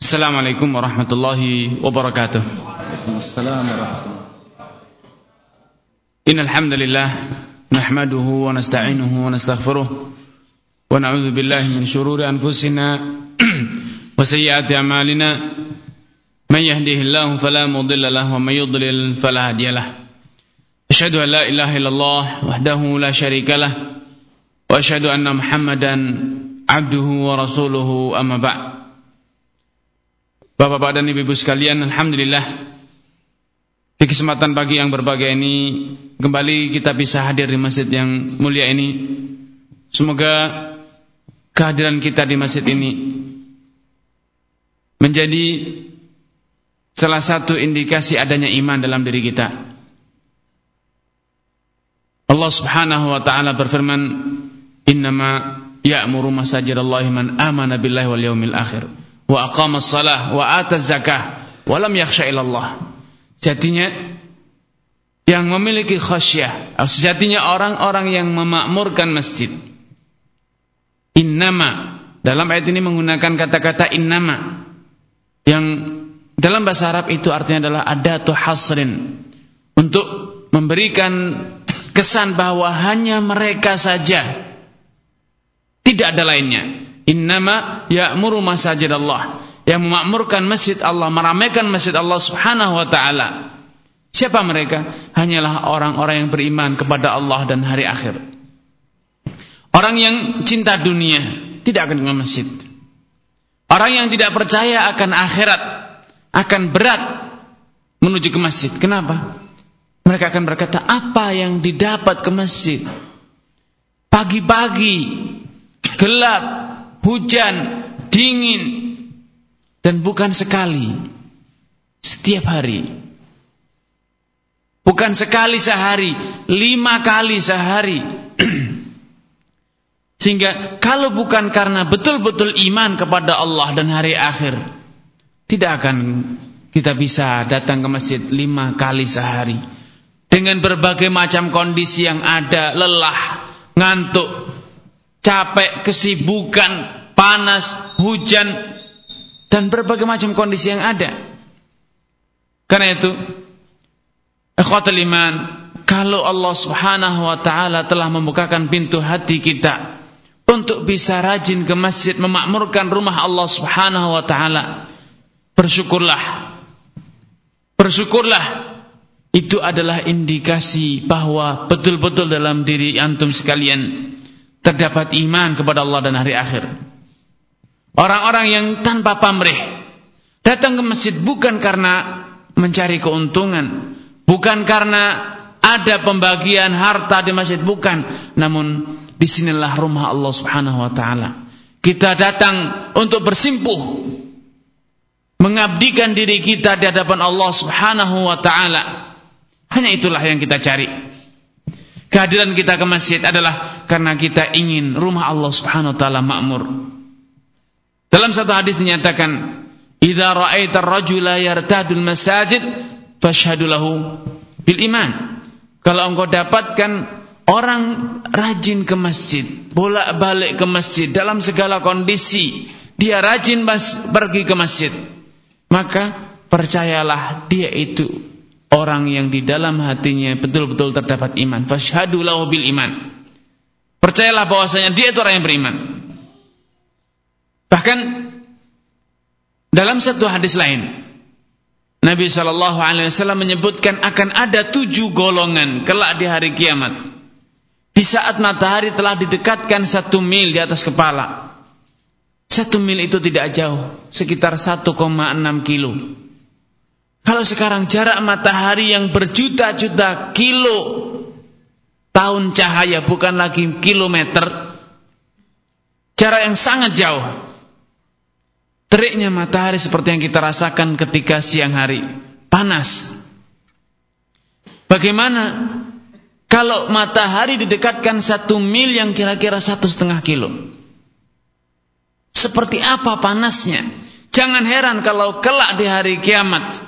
السلام عليكم ورحمة الله وبركاته. السلام ورحمة الله. إن الحمد لله نحمده ونستعينه ونستغفره ونعوذ بالله من شرور أنفسنا وسيئات أعمالنا. من يهده الله فلا مضل له ومن يضلل فلا هادي له. أشهد أن لا إله إلا الله وحده لا شريك له وأشهد أن محمدا عبده ورسوله أما بعد. Bapak-bapak dan ibu-ibu sekalian, alhamdulillah di kesempatan pagi yang berbahagia ini kembali kita bisa hadir di masjid yang mulia ini. Semoga kehadiran kita di masjid ini menjadi salah satu indikasi adanya iman dalam diri kita. Allah Subhanahu wa taala berfirman, "Innama ya'muru masajidallahi man amana billahi wal yaumil akhir." Wa aqamas salah wa ataz zakah wa lam yakhsha ilallah. Jadinya yang memiliki khasyah, sejatinya orang-orang yang memakmurkan masjid. Innama dalam ayat ini menggunakan kata-kata innama yang dalam bahasa Arab itu artinya adalah adatu hasrin untuk memberikan kesan bahwa hanya mereka saja tidak ada lainnya Innama ya'muru masajid Allah. Yang memakmurkan masjid Allah, meramaikan masjid Allah Subhanahu wa taala. Siapa mereka? Hanyalah orang-orang yang beriman kepada Allah dan hari akhir. Orang yang cinta dunia tidak akan ke masjid. Orang yang tidak percaya akan akhirat akan berat menuju ke masjid. Kenapa? Mereka akan berkata, apa yang didapat ke masjid? Pagi-pagi, gelap, hujan, dingin, dan bukan sekali, setiap hari. Bukan sekali sehari, lima kali sehari. Sehingga kalau bukan karena betul-betul iman kepada Allah dan hari akhir, tidak akan kita bisa datang ke masjid lima kali sehari. Dengan berbagai macam kondisi yang ada, lelah, ngantuk, capek, kesibukan, panas, hujan, dan berbagai macam kondisi yang ada. Karena itu, ikhwatul iman, kalau Allah Subhanahu wa taala telah membukakan pintu hati kita untuk bisa rajin ke masjid memakmurkan rumah Allah Subhanahu wa taala, bersyukurlah. Bersyukurlah. Itu adalah indikasi bahwa betul-betul dalam diri antum sekalian terdapat iman kepada Allah dan hari akhir. Orang-orang yang tanpa pamrih datang ke masjid bukan karena mencari keuntungan, bukan karena ada pembagian harta di masjid bukan, namun di sinilah rumah Allah Subhanahu wa taala. Kita datang untuk bersimpuh mengabdikan diri kita di hadapan Allah Subhanahu wa taala. Hanya itulah yang kita cari. Kehadiran kita ke masjid adalah karena kita ingin rumah Allah Subhanahu wa taala makmur. Dalam satu hadis dinyatakan, "Idza ra'aita ar-rajula yartadul masajid fashhadu lahu bil iman." Kalau engkau dapatkan orang rajin ke masjid, bolak-balik ke masjid dalam segala kondisi, dia rajin pergi ke masjid, maka percayalah dia itu orang yang di dalam hatinya betul-betul terdapat iman. Fashhadu lahu bil iman. Percayalah bahwasanya dia itu orang yang beriman. Bahkan dalam satu hadis lain, Nabi Shallallahu Alaihi Wasallam menyebutkan akan ada tujuh golongan kelak di hari kiamat. Di saat matahari telah didekatkan satu mil di atas kepala. Satu mil itu tidak jauh, sekitar 1,6 kilo. Kalau sekarang jarak matahari yang berjuta-juta kilo tahun cahaya bukan lagi kilometer, jarak yang sangat jauh. Teriknya matahari seperti yang kita rasakan ketika siang hari, panas. Bagaimana kalau matahari didekatkan satu mil yang kira-kira satu setengah kilo? Seperti apa panasnya? Jangan heran kalau kelak di hari kiamat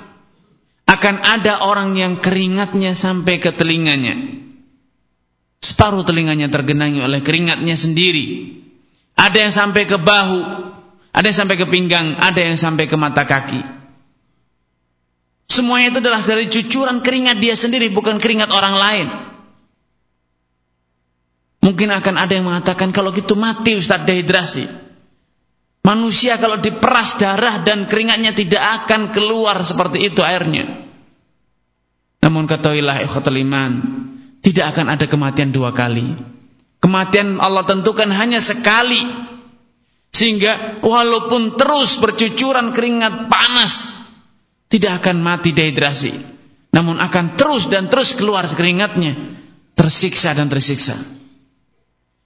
akan ada orang yang keringatnya sampai ke telinganya. Separuh telinganya tergenangi oleh keringatnya sendiri. Ada yang sampai ke bahu, ada yang sampai ke pinggang, ada yang sampai ke mata kaki. Semuanya itu adalah dari cucuran keringat dia sendiri, bukan keringat orang lain. Mungkin akan ada yang mengatakan kalau gitu mati Ustaz dehidrasi. Manusia kalau diperas darah dan keringatnya tidak akan keluar seperti itu airnya. Namun ketahuilah ikhwatul iman, tidak akan ada kematian dua kali. Kematian Allah tentukan hanya sekali. Sehingga walaupun terus bercucuran keringat panas, tidak akan mati dehidrasi. Namun akan terus dan terus keluar keringatnya, tersiksa dan tersiksa.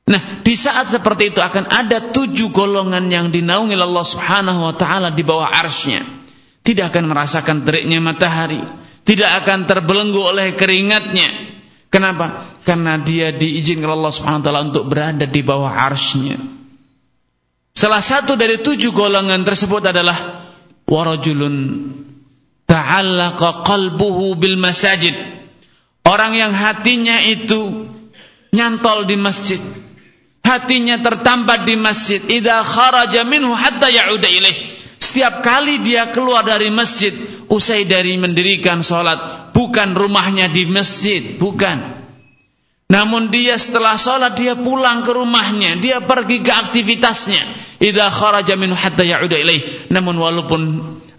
Nah, di saat seperti itu akan ada tujuh golongan yang dinaungi Allah Subhanahu wa taala di bawah arsy Tidak akan merasakan teriknya matahari, tidak akan terbelenggu oleh keringatnya, Kenapa? Karena dia diizinkan Allah Subhanahu wa taala untuk berada di bawah arsy Salah satu dari tujuh golongan tersebut adalah warajulun ta'allaqa qalbuhu bil masajid. Orang yang hatinya itu nyantol di masjid. Hatinya tertambat di masjid. Idza kharaja minhu hatta ya'uda ilaih. Setiap kali dia keluar dari masjid, usai dari mendirikan sholat, bukan rumahnya di masjid, bukan. Namun dia setelah sholat dia pulang ke rumahnya, dia pergi ke aktivitasnya. Idza kharaja min hatta ya'uda ilaih. Namun walaupun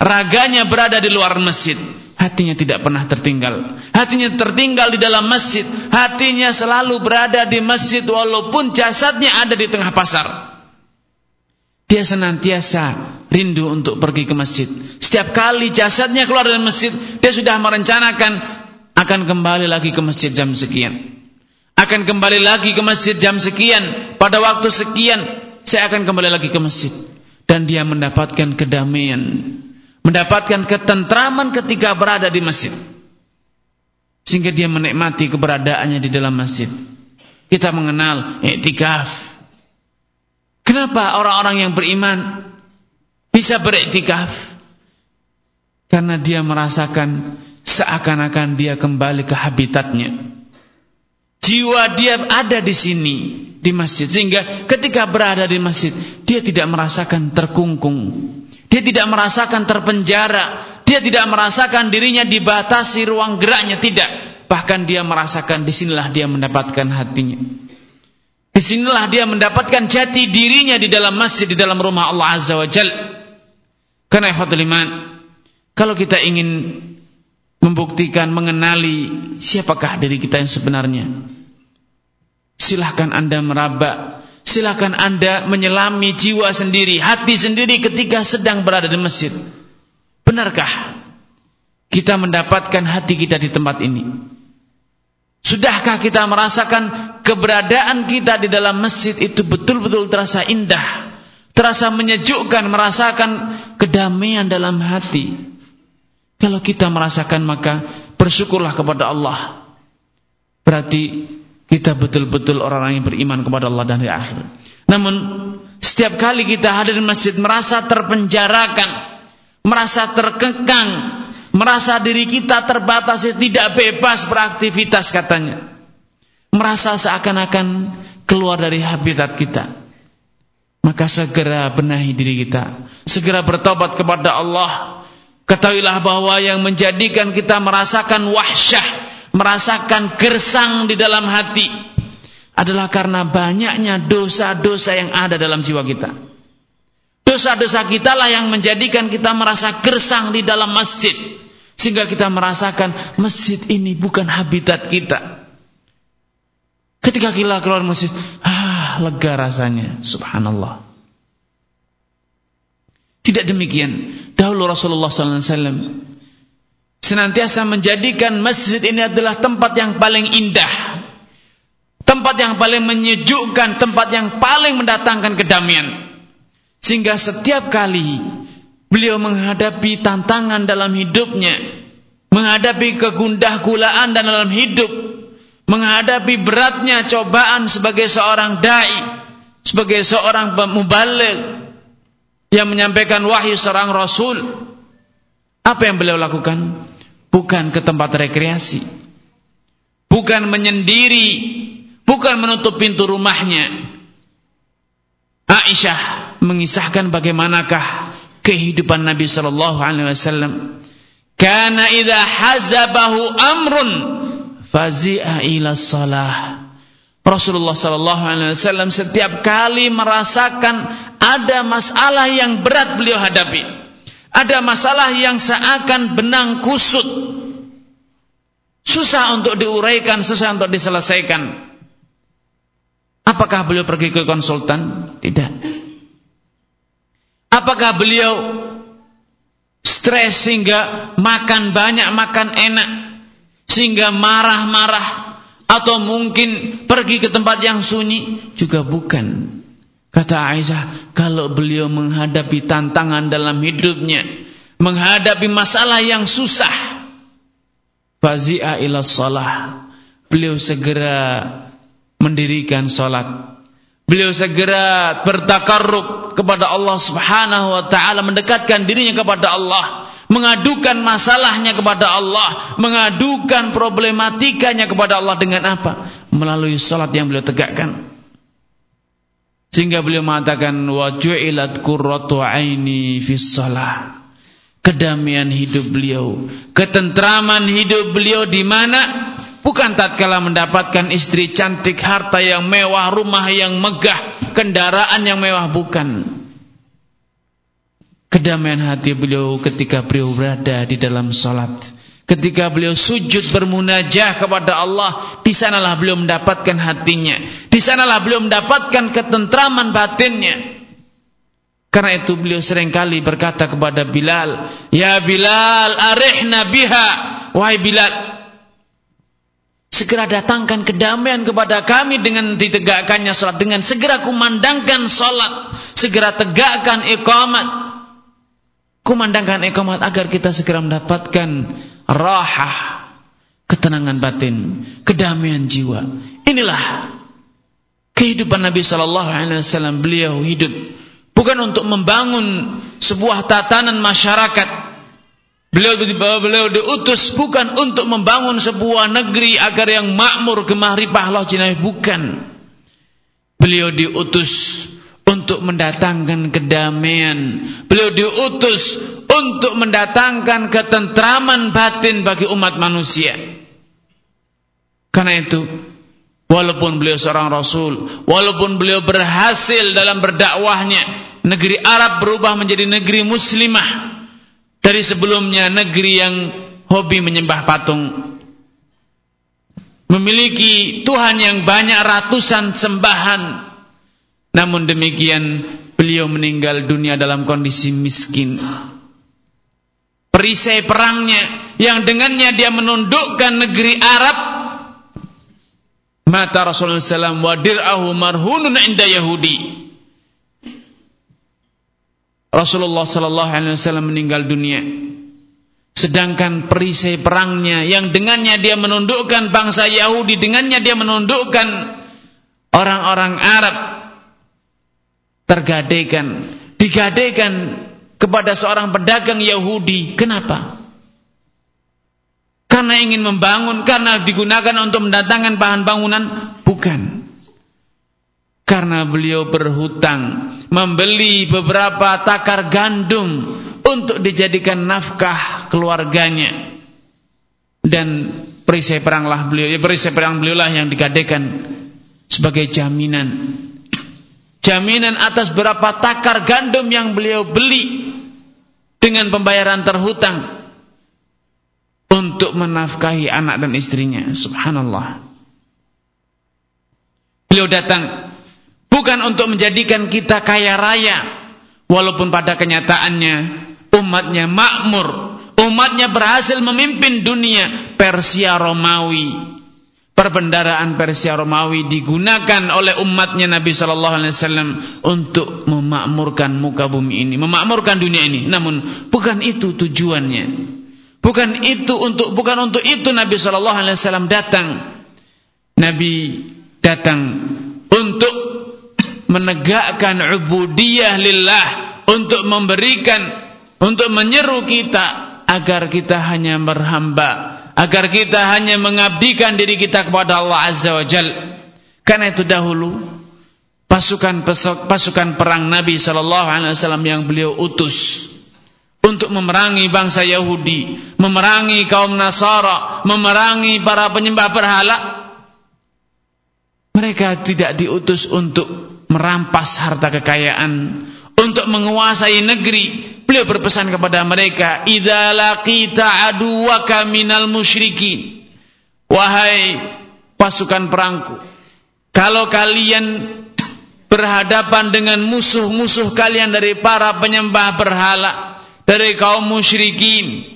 raganya berada di luar masjid, hatinya tidak pernah tertinggal. Hatinya tertinggal di dalam masjid, hatinya selalu berada di masjid walaupun jasadnya ada di tengah pasar. Dia senantiasa rindu untuk pergi ke masjid. Setiap kali jasadnya keluar dari masjid, dia sudah merencanakan akan kembali lagi ke masjid jam sekian. Akan kembali lagi ke masjid jam sekian, pada waktu sekian saya akan kembali lagi ke masjid. Dan dia mendapatkan kedamaian, mendapatkan ketentraman ketika berada di masjid. Sehingga dia menikmati keberadaannya di dalam masjid. Kita mengenal iktikaf, Kenapa orang-orang yang beriman bisa beriktikaf? Karena dia merasakan seakan-akan dia kembali ke habitatnya. Jiwa dia ada di sini di masjid sehingga ketika berada di masjid dia tidak merasakan terkungkung. Dia tidak merasakan terpenjara, dia tidak merasakan dirinya dibatasi ruang geraknya tidak. Bahkan dia merasakan di sinilah dia mendapatkan hatinya. Di sinilah dia mendapatkan jati dirinya di dalam masjid, di dalam rumah Allah Azza wa Jal. Karena kalau kita ingin membuktikan, mengenali siapakah diri kita yang sebenarnya, silahkan anda meraba, silahkan anda menyelami jiwa sendiri, hati sendiri ketika sedang berada di masjid. Benarkah kita mendapatkan hati kita di tempat ini? Sudahkah kita merasakan keberadaan kita di dalam masjid itu betul-betul terasa indah, terasa menyejukkan, merasakan kedamaian dalam hati? Kalau kita merasakan maka bersyukurlah kepada Allah. Berarti kita betul-betul orang-orang yang beriman kepada Allah dan di akhir. Namun setiap kali kita hadir di masjid merasa terpenjarakan, merasa terkekang, merasa diri kita terbatas, tidak bebas beraktivitas katanya. Merasa seakan-akan keluar dari habitat kita. Maka segera benahi diri kita. Segera bertobat kepada Allah. Ketahuilah bahwa yang menjadikan kita merasakan wahsyah, merasakan gersang di dalam hati adalah karena banyaknya dosa-dosa yang ada dalam jiwa kita. Dosa-dosa kita lah yang menjadikan kita merasa gersang di dalam masjid. Sehingga kita merasakan masjid ini bukan habitat kita. Ketika kita keluar masjid, ah, lega rasanya. Subhanallah. Tidak demikian. Dahulu Rasulullah SAW senantiasa menjadikan masjid ini adalah tempat yang paling indah. Tempat yang paling menyejukkan, tempat yang paling mendatangkan kedamaian. Sehingga setiap kali Beliau menghadapi tantangan dalam hidupnya, menghadapi kegundah gulaan dan dalam hidup, menghadapi beratnya cobaan sebagai seorang dai, sebagai seorang mubalik yang menyampaikan wahyu seorang rasul. Apa yang beliau lakukan? Bukan ke tempat rekreasi, bukan menyendiri, bukan menutup pintu rumahnya. Aisyah mengisahkan bagaimanakah kehidupan Nabi sallallahu alaihi wasallam. Kana idza hazabahu amrun fazi'a ila salah. Rasulullah sallallahu alaihi wasallam setiap kali merasakan ada masalah yang berat beliau hadapi. Ada masalah yang seakan benang kusut. Susah untuk diuraikan, susah untuk diselesaikan. Apakah beliau pergi ke konsultan? Tidak. Apakah beliau stres sehingga makan banyak, makan enak sehingga marah-marah atau mungkin pergi ke tempat yang sunyi? Juga bukan. Kata Aisyah, kalau beliau menghadapi tantangan dalam hidupnya, menghadapi masalah yang susah, fazi'a ila salah. Beliau segera mendirikan salat. Beliau segera bertakarrub kepada Allah Subhanahu wa taala, mendekatkan dirinya kepada Allah, mengadukan masalahnya kepada Allah, mengadukan problematikanya kepada Allah dengan apa? Melalui salat yang beliau tegakkan. Sehingga beliau mengatakan wa ju'ilat qurratu aini fis shalah. Kedamaian hidup beliau, ketentraman hidup beliau di mana? Bukan tatkala mendapatkan istri cantik, harta yang mewah, rumah yang megah, kendaraan yang mewah, bukan. Kedamaian hati beliau ketika beliau berada di dalam salat. Ketika beliau sujud bermunajah kepada Allah, di sanalah beliau mendapatkan hatinya. Di sanalah beliau mendapatkan ketentraman batinnya. Karena itu beliau sering kali berkata kepada Bilal, "Ya Bilal, arihna biha." Wahai Bilal, Segera datangkan kedamaian kepada kami dengan ditegakkannya salat dengan segera kumandangkan salat, segera tegakkan iqamat. Kumandangkan iqamat agar kita segera mendapatkan rahah, ketenangan batin, kedamaian jiwa. Inilah kehidupan Nabi sallallahu alaihi wasallam. Beliau hidup bukan untuk membangun sebuah tatanan masyarakat Beliau beliau diutus bukan untuk membangun sebuah negeri agar yang makmur gemah ripah jinai bukan. Beliau diutus untuk mendatangkan kedamaian. Beliau diutus untuk mendatangkan ketentraman batin bagi umat manusia. Karena itu, walaupun beliau seorang rasul, walaupun beliau berhasil dalam berdakwahnya, negeri Arab berubah menjadi negeri muslimah dari sebelumnya negeri yang hobi menyembah patung. Memiliki Tuhan yang banyak ratusan sembahan. Namun demikian beliau meninggal dunia dalam kondisi miskin. Perisai perangnya yang dengannya dia menundukkan negeri Arab. Mata Rasulullah SAW wadir'ahu marhunun inda Yahudi Rasulullah sallallahu alaihi wasallam meninggal dunia. Sedangkan perisai perangnya yang dengannya dia menundukkan bangsa Yahudi, dengannya dia menundukkan orang-orang Arab tergadaikan, digadaikan kepada seorang pedagang Yahudi. Kenapa? Karena ingin membangun, karena digunakan untuk mendatangkan bahan bangunan? Bukan. Karena beliau berhutang membeli beberapa takar gandum untuk dijadikan nafkah keluarganya. Dan perisai peranglah beliau ya perisai perang beliau lah yang digadekan sebagai jaminan. Jaminan atas berapa takar gandum yang beliau beli dengan pembayaran terhutang untuk menafkahi anak dan istrinya. Subhanallah. Beliau datang Bukan untuk menjadikan kita kaya raya. Walaupun pada kenyataannya umatnya makmur. Umatnya berhasil memimpin dunia Persia Romawi. Perbendaraan Persia Romawi digunakan oleh umatnya Nabi Shallallahu Alaihi Wasallam untuk memakmurkan muka bumi ini, memakmurkan dunia ini. Namun bukan itu tujuannya. Bukan itu untuk bukan untuk itu Nabi Shallallahu Alaihi Wasallam datang. Nabi datang menegakkan ubudiyah lillah untuk memberikan untuk menyeru kita agar kita hanya berhamba agar kita hanya mengabdikan diri kita kepada Allah Azza wa Jal karena itu dahulu pasukan pasukan perang Nabi Shallallahu Alaihi Wasallam yang beliau utus untuk memerangi bangsa Yahudi, memerangi kaum Nasara, memerangi para penyembah berhala. Mereka tidak diutus untuk merampas harta kekayaan, untuk menguasai negeri. Beliau berpesan kepada mereka, "Idza laqita aduwaka minal musyrikin." Wahai pasukan perangku, kalau kalian berhadapan dengan musuh-musuh kalian dari para penyembah berhala, dari kaum musyrikin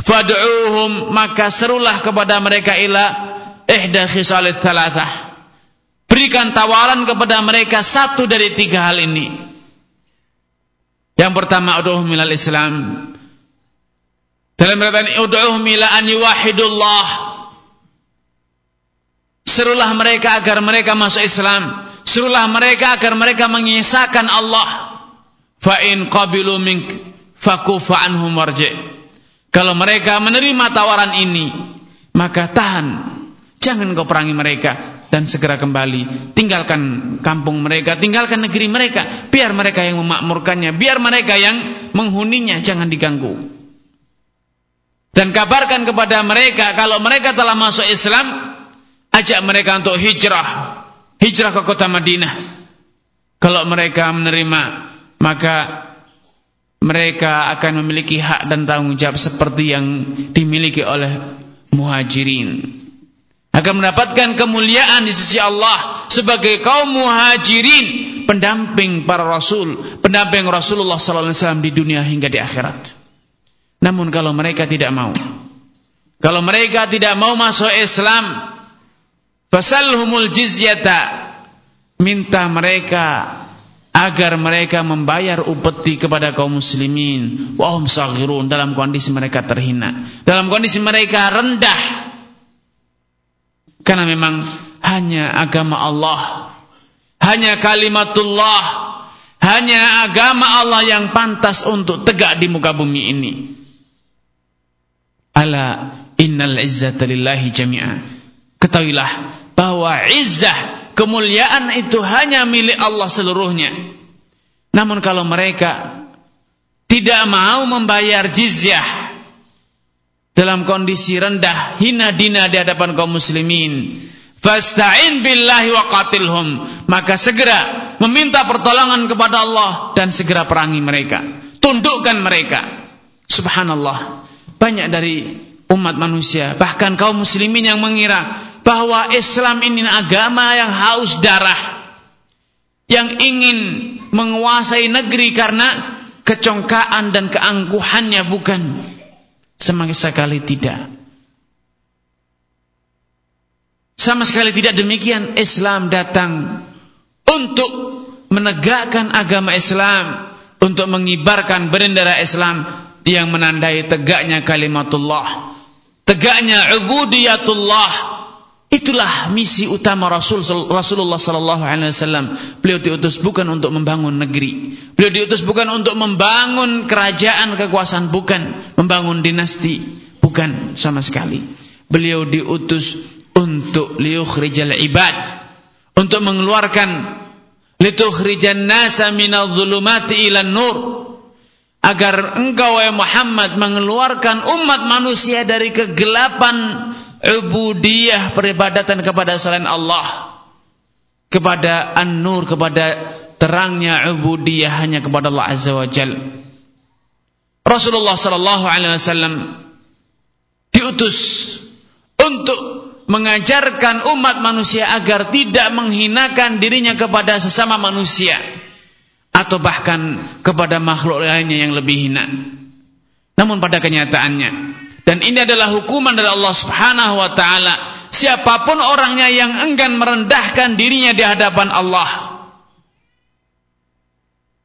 fad'uhum maka serulah kepada mereka ila ihda khisalit thalathah berikan tawaran kepada mereka satu dari tiga hal ini. Yang pertama ud'uhum ilal islam. Dalam berkata ud'uhum ila an yuwahidullah. Serulah mereka agar mereka masuk Islam. Serulah mereka agar mereka mengisahkan Allah. Fa in qabilu mink fakufa anhum warji. Kalau mereka menerima tawaran ini, maka tahan. Jangan kau perangi mereka dan segera kembali. Tinggalkan kampung mereka, tinggalkan negeri mereka. Biar mereka yang memakmurkannya, biar mereka yang menghuninya, jangan diganggu. Dan kabarkan kepada mereka kalau mereka telah masuk Islam, ajak mereka untuk hijrah. Hijrah ke kota Madinah. Kalau mereka menerima, maka mereka akan memiliki hak dan tanggung jawab seperti yang dimiliki oleh muhajirin akan mendapatkan kemuliaan di sisi Allah sebagai kaum muhajirin pendamping para rasul pendamping Rasulullah sallallahu alaihi wasallam di dunia hingga di akhirat. Namun kalau mereka tidak mau kalau mereka tidak mau masuk Islam fasalhumul jizyata minta mereka agar mereka membayar upeti kepada kaum muslimin. Wahum saghirun dalam kondisi mereka terhina dalam kondisi mereka rendah karena memang hanya agama Allah hanya kalimatullah hanya agama Allah yang pantas untuk tegak di muka bumi ini ala innal izzata lillahi jami'a ketahuilah bahwa izzah kemuliaan itu hanya milik Allah seluruhnya. Namun kalau mereka tidak mau membayar jizyah dalam kondisi rendah, hina dina di hadapan kaum muslimin, fasta'in billahi wa qatilhum, maka segera meminta pertolongan kepada Allah dan segera perangi mereka. Tundukkan mereka. Subhanallah. Banyak dari umat manusia, bahkan kaum muslimin yang mengira bahwa Islam ini agama yang haus darah yang ingin menguasai negeri karena kecongkaan dan keangkuhannya bukan sama sekali tidak. Sama sekali tidak demikian Islam datang untuk menegakkan agama Islam untuk mengibarkan bendera Islam yang menandai tegaknya kalimatullah tegaknya ubudiyatullah Itulah misi utama Rasul Rasulullah sallallahu alaihi wasallam. Beliau diutus bukan untuk membangun negeri. Beliau diutus bukan untuk membangun kerajaan kekuasaan, bukan membangun dinasti, bukan sama sekali. Beliau diutus untuk liukhrijal ibad, untuk mengeluarkan litukhrijan nasa minadh dhulumati ilan nur agar engkau wahai Muhammad mengeluarkan umat manusia dari kegelapan ubudiyah peribadatan kepada selain Allah kepada an-nur kepada terangnya ubudiyah hanya kepada Allah azza wa jal Rasulullah sallallahu alaihi wasallam diutus untuk mengajarkan umat manusia agar tidak menghinakan dirinya kepada sesama manusia atau bahkan kepada makhluk lainnya yang lebih hina. Namun pada kenyataannya dan ini adalah hukuman dari Allah Subhanahu wa taala. Siapa pun orangnya yang enggan merendahkan dirinya di hadapan Allah.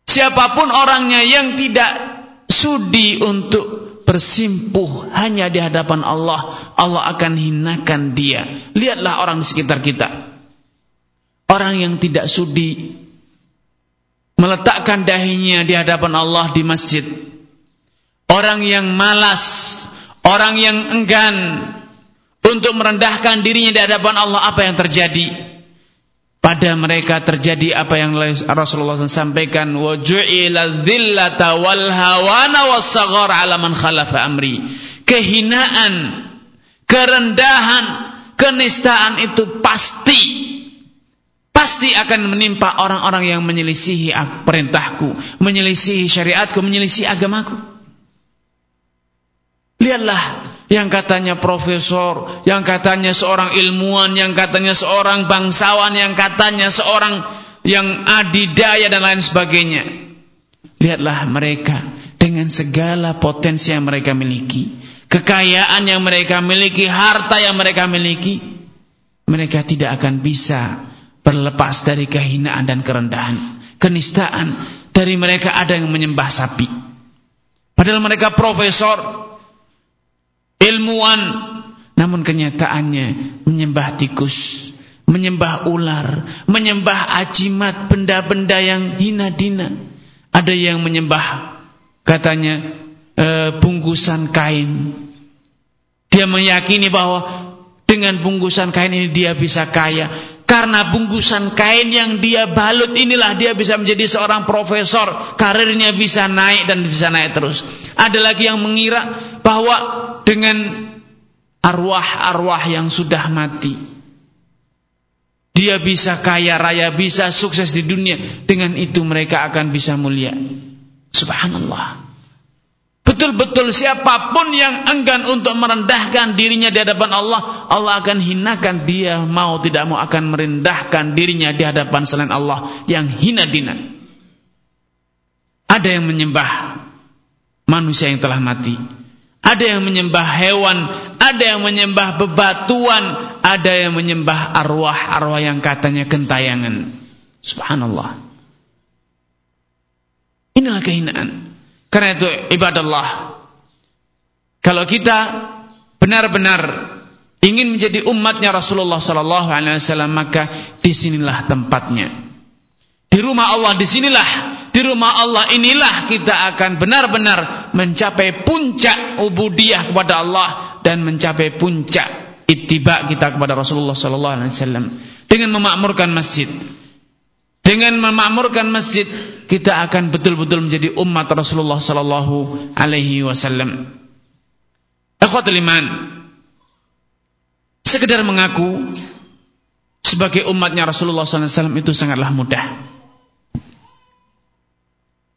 Siapa pun orangnya yang tidak sudi untuk bersimpuh hanya di hadapan Allah, Allah akan hinakan dia. Lihatlah orang di sekitar kita. Orang yang tidak sudi meletakkan dahinya di hadapan Allah di masjid. Orang yang malas Orang yang enggan untuk merendahkan dirinya di hadapan Allah apa yang terjadi? pada mereka terjadi apa yang Rasulullah SAW sampaikan wal amri kehinaan kerendahan kenistaan itu pasti pasti akan menimpa orang-orang yang menyelisihi perintahku menyelisihi syariatku menyelisihi agamaku lihatlah yang katanya profesor, yang katanya seorang ilmuwan, yang katanya seorang bangsawan, yang katanya seorang yang adidaya dan lain sebagainya. Lihatlah mereka dengan segala potensi yang mereka miliki, kekayaan yang mereka miliki, harta yang mereka miliki, mereka tidak akan bisa berlepas dari kehinaan dan kerendahan, kenistaan. Dari mereka ada yang menyembah sapi. Padahal mereka profesor, ilmuwan. Namun kenyataannya menyembah tikus menyembah ular menyembah ajimat benda-benda yang hina dina ada yang menyembah katanya e, bungkusan kain. Dia meyakini bahwa dengan bungkusan kain ini dia bisa kaya. Karena bungkusan kain yang dia balut inilah dia bisa menjadi seorang profesor, karirnya bisa naik dan bisa naik terus. Ada lagi yang mengira bahwa dengan arwah-arwah yang sudah mati dia bisa kaya raya, bisa sukses di dunia. Dengan itu mereka akan bisa mulia. Subhanallah. Betul-betul siapa pun yang enggan untuk merendahkan dirinya di hadapan Allah, Allah akan hinakan dia mau tidak mau akan merendahkan dirinya di hadapan selain Allah yang hina dina. Ada yang menyembah manusia yang telah mati. Ada yang menyembah hewan, ada yang menyembah bebatuan, ada yang menyembah arwah-arwah yang katanya gentayangan. Subhanallah. Inilah kehinaan. Karena itu ibadallah. Kalau kita benar-benar ingin menjadi umatnya Rasulullah sallallahu alaihi wasallam maka di sinilah tempatnya. Di rumah Allah di sinilah di rumah Allah inilah kita akan benar-benar mencapai puncak ubudiyah kepada Allah dan mencapai puncak ittiba kita kepada Rasulullah sallallahu alaihi wasallam dengan memakmurkan masjid. Dengan memakmurkan masjid kita akan betul-betul menjadi umat Rasulullah sallallahu alaihi wasallam. Ikhwatul iman. Sekedar mengaku sebagai umatnya Rasulullah sallallahu alaihi wasallam itu sangatlah mudah.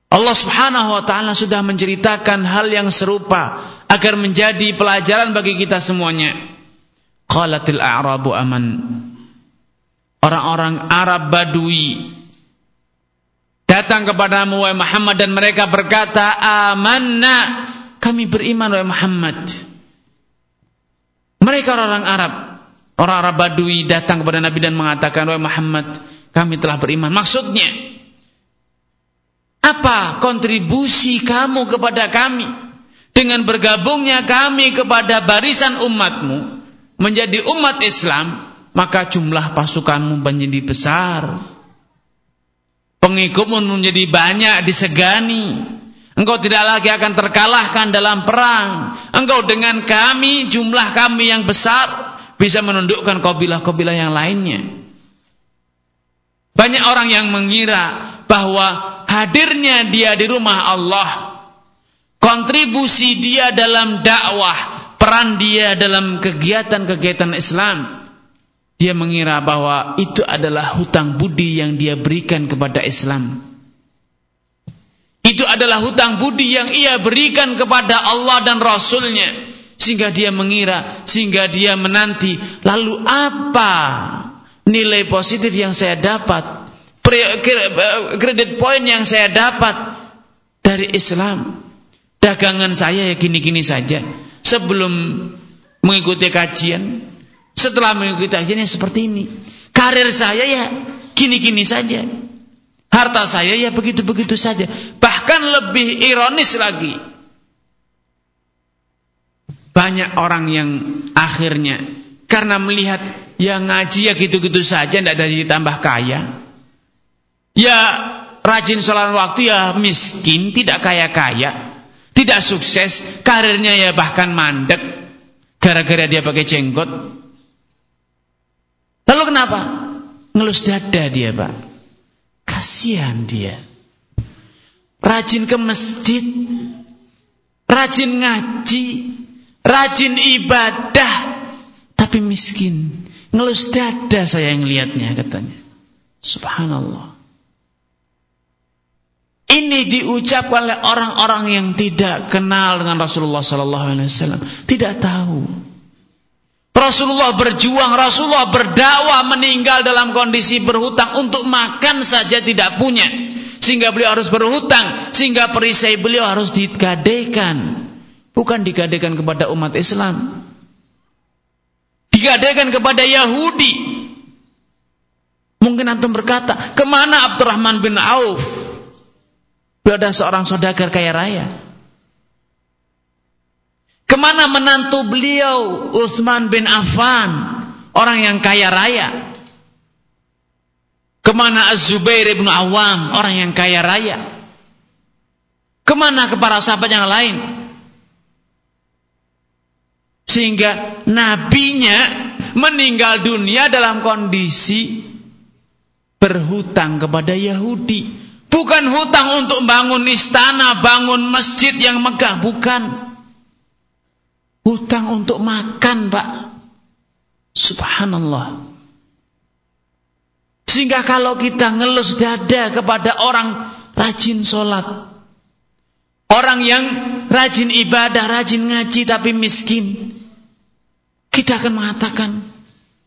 Allah Subhanahu wa taala sudah menceritakan hal yang serupa agar menjadi pelajaran bagi kita semuanya. Qalatil a'rabu aman. Orang-orang Arab Badui datang kepada wahai Muhammad dan mereka berkata, "Amanna." Kami beriman wahai Muhammad. Mereka orang-orang Arab, orang Arab Badui datang kepada Nabi dan mengatakan, "Wahai Muhammad, kami telah beriman." Maksudnya, apa kontribusi kamu kepada kami? Dengan bergabungnya kami kepada barisan umatmu menjadi umat Islam, maka jumlah pasukanmu menjadi besar. Pengikutmu menjadi banyak disegani. Engkau tidak lagi akan terkalahkan dalam perang. Engkau dengan kami jumlah kami yang besar bisa menundukkan kabilah-kabilah yang lainnya. Banyak orang yang mengira bahwa hadirnya dia di rumah Allah kontribusi dia dalam dakwah peran dia dalam kegiatan-kegiatan Islam dia mengira bahwa itu adalah hutang budi yang dia berikan kepada Islam. Itu adalah hutang budi yang ia berikan kepada Allah dan Rasulnya. Sehingga dia mengira, sehingga dia menanti. Lalu apa nilai positif yang saya dapat? Kredit poin yang saya dapat dari Islam? Dagangan saya ya gini-gini saja. Sebelum mengikuti kajian, setelah mengikuti kajiannya seperti ini. Karir saya ya gini-gini saja. Harta saya ya begitu-begitu saja. Bahkan lebih ironis lagi. Banyak orang yang akhirnya karena melihat ya ngaji ya gitu-gitu saja tidak ada ditambah kaya. Ya rajin sholat waktu ya miskin, tidak kaya-kaya. Tidak sukses, karirnya ya bahkan mandek. Gara-gara dia pakai jenggot. Lalu kenapa? Ngelus dada dia, Pak. Kasihan dia. Rajin ke masjid, rajin ngaji, rajin ibadah, tapi miskin. Ngelus dada saya yang lihatnya katanya. Subhanallah. Ini diucapkan oleh orang-orang yang tidak kenal dengan Rasulullah sallallahu alaihi wasallam, tidak tahu. Rasulullah berjuang, Rasulullah berdakwah meninggal dalam kondisi berhutang untuk makan saja tidak punya. Sehingga beliau harus berhutang, sehingga perisai beliau harus digadekan. Bukan digadekan kepada umat Islam. Digadekan kepada Yahudi. Mungkin antum berkata, ke mana Abdurrahman bin Auf? Beliau adalah seorang saudagar kaya raya. Ke mana menantu beliau Uthman bin Affan, orang yang kaya raya? Ke mana Az-Zubair bin Awam, orang yang kaya raya? Ke mana ke para sahabat yang lain? Sehingga nabinya meninggal dunia dalam kondisi berhutang kepada Yahudi. Bukan hutang untuk bangun istana, bangun masjid yang megah, bukan. Hutang untuk makan, Pak. Subhanallah. Sehingga kalau kita ngelus dada kepada orang rajin sholat. Orang yang rajin ibadah, rajin ngaji tapi miskin. Kita akan mengatakan,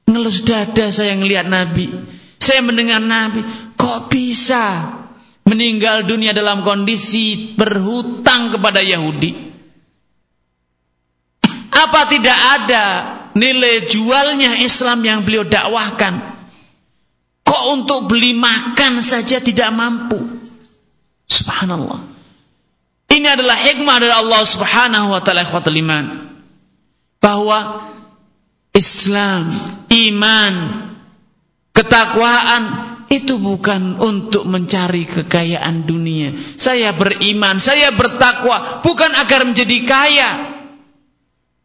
ngelus dada saya ngelihat Nabi. Saya mendengar Nabi. Kok bisa meninggal dunia dalam kondisi berhutang kepada Yahudi. Apa tidak ada nilai jualnya Islam yang beliau dakwahkan? Kok untuk beli makan saja tidak mampu? Subhanallah. Ini adalah hikmah dari Allah Subhanahu wa taala iman. Bahwa Islam, iman, ketakwaan itu bukan untuk mencari kekayaan dunia. Saya beriman, saya bertakwa bukan agar menjadi kaya.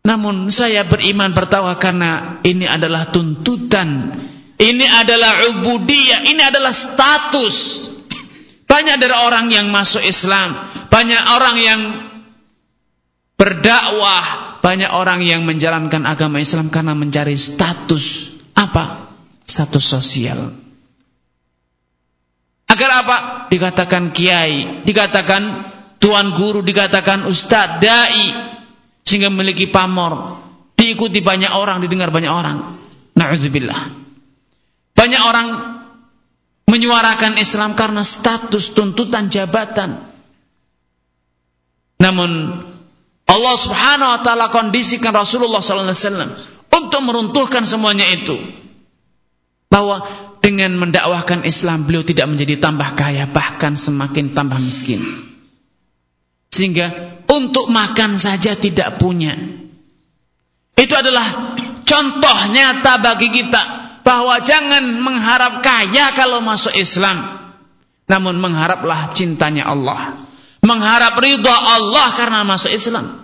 Namun saya beriman bertakwa karena ini adalah tuntutan. Ini adalah ubudiyah, ini adalah status. Banyak dari orang yang masuk Islam, banyak orang yang berdakwah, banyak orang yang menjalankan agama Islam karena mencari status apa? Status sosial. Agar apa? Dikatakan kiai, dikatakan tuan guru, dikatakan ustadz, dai, sehingga memiliki pamor, diikuti banyak orang, didengar banyak orang. Nauzubillah. Banyak orang menyuarakan Islam karena status tuntutan jabatan. Namun Allah Subhanahu wa taala kondisikan Rasulullah sallallahu alaihi wasallam untuk meruntuhkan semuanya itu. Bahwa dengan mendakwahkan Islam beliau tidak menjadi tambah kaya bahkan semakin tambah miskin. Sehingga untuk makan saja tidak punya. Itu adalah contoh nyata bagi kita bahwa jangan mengharap kaya kalau masuk Islam. Namun mengharaplah cintanya Allah. Mengharap ridha Allah karena masuk Islam.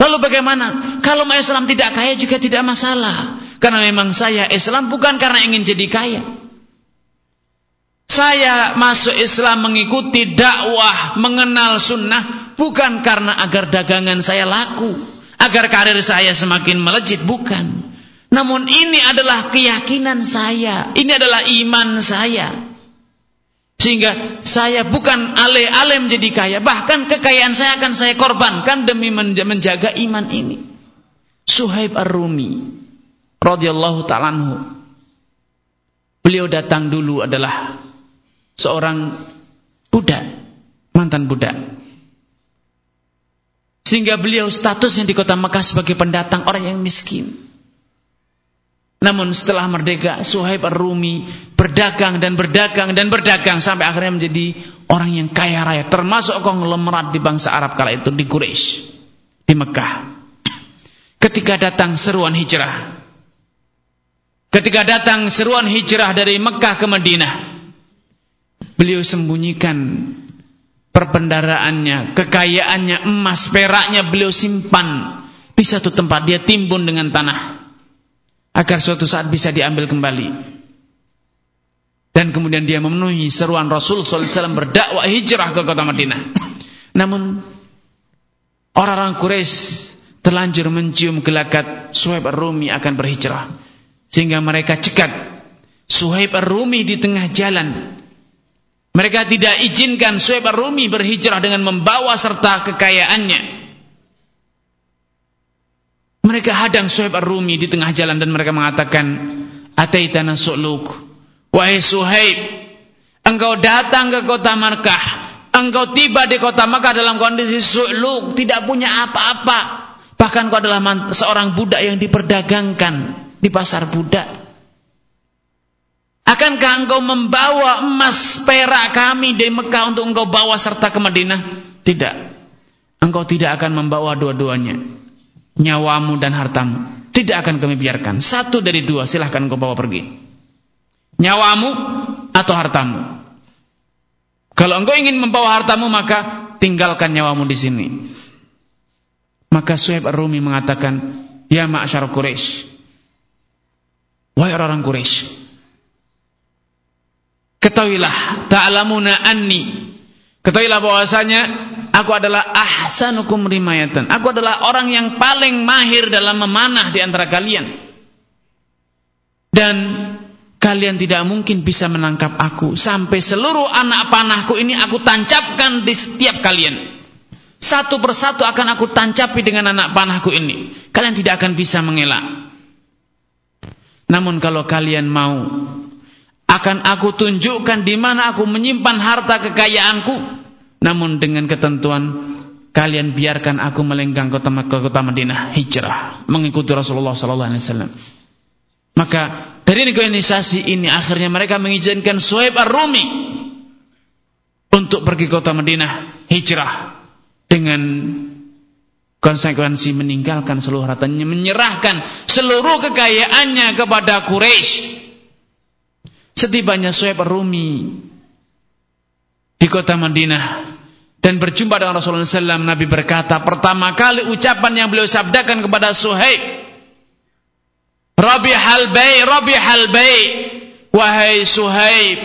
Lalu bagaimana? Kalau masuk Islam tidak kaya juga tidak masalah karena memang saya Islam bukan karena ingin jadi kaya saya masuk Islam mengikuti dakwah, mengenal sunnah bukan karena agar dagangan saya laku, agar karir saya semakin melejit, bukan. Namun ini adalah keyakinan saya, ini adalah iman saya. Sehingga saya bukan alih-alih menjadi kaya, bahkan kekayaan saya akan saya korbankan demi menjaga iman ini. Suhaib Ar-Rumi radhiyallahu taala Beliau datang dulu adalah seorang budak, mantan budak. Sehingga beliau statusnya di kota Mekah sebagai pendatang orang yang miskin. Namun setelah merdeka, Suhaib Ar-Rumi berdagang dan berdagang dan berdagang sampai akhirnya menjadi orang yang kaya raya, termasuk konglomerat di bangsa Arab kala itu di Quraisy, di Mekah. Ketika datang seruan hijrah, ketika datang seruan hijrah dari Mekah ke Madinah, Beliau sembunyikan perbendaraannya, kekayaannya, emas, peraknya beliau simpan di satu tempat. Dia timbun dengan tanah agar suatu saat bisa diambil kembali. Dan kemudian dia memenuhi seruan Rasul SAW berdakwah hijrah ke kota Madinah. Namun orang-orang Quraisy terlanjur mencium gelagat Suhaib Ar-Rumi akan berhijrah. Sehingga mereka cekat Suhaib Ar-Rumi di tengah jalan. Mereka tidak izinkan Suhaib Ar-Rumi berhijrah dengan membawa serta kekayaannya. Mereka hadang Suhaib Ar-Rumi di tengah jalan dan mereka mengatakan, "Ataitana su'luk." Wahai Suhaib, engkau datang ke kota Makkah, engkau tiba di kota Makkah dalam kondisi su'luk, tidak punya apa-apa. Bahkan kau adalah seorang budak yang diperdagangkan di pasar budak. Akankah engkau membawa emas perak kami dari Mekah untuk engkau bawa serta ke Madinah? Tidak. Engkau tidak akan membawa dua-duanya. Nyawamu dan hartamu. Tidak akan kami biarkan. Satu dari dua silahkan engkau bawa pergi nyawamu atau hartamu. Kalau engkau ingin membawa hartamu maka tinggalkan nyawamu di sini. Maka Suhaib Ar-Rumi mengatakan, "Ya ma'syar Quraisy." Wahai orang Quraisy, ketahuilah ta'lamuna anni. Ketahuilah bahwasanya aku adalah ahsanukum rimayatan. Aku adalah orang yang paling mahir dalam memanah di antara kalian. Dan kalian tidak mungkin bisa menangkap aku sampai seluruh anak panahku ini aku tancapkan di setiap kalian satu persatu akan aku tancapi dengan anak panahku ini kalian tidak akan bisa mengelak namun kalau kalian mau akan aku tunjukkan di mana aku menyimpan harta kekayaanku. Namun dengan ketentuan kalian biarkan aku melenggang ke kota Madinah hijrah mengikuti Rasulullah sallallahu alaihi wasallam. Maka dari negosiasi ini akhirnya mereka mengizinkan Suhaib Ar-Rumi untuk pergi kota Madinah hijrah dengan konsekuensi meninggalkan seluruh hartanya menyerahkan seluruh kekayaannya kepada Quraisy. Setibanya Suhaib Ar-Rumi di kota Madinah dan berjumpa dengan Rasulullah SAW Nabi berkata pertama kali ucapan yang beliau sabdakan kepada Suhaib Rabi halbay, Rabi halbay. Wahai Suhaib,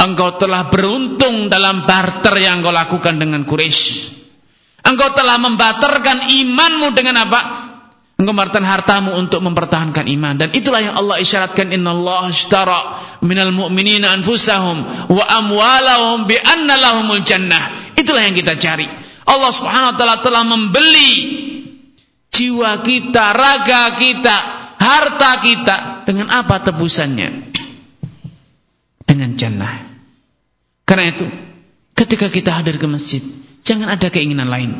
engkau telah beruntung dalam barter yang engkau lakukan dengan Quraisy. Engkau telah membaterkan imanmu dengan apa? Engkau membaterkan hartamu untuk mempertahankan iman dan itulah yang Allah isyaratkan innallaha ashtara minal mu'minina anfusahum wa amwalahum bi anna lahumul jannah. Itulah yang kita cari. Allah Subhanahu wa taala telah membeli jiwa kita, raga kita, harta kita dengan apa tebusannya? Dengan jannah. Karena itu, ketika kita hadir ke masjid, jangan ada keinginan lain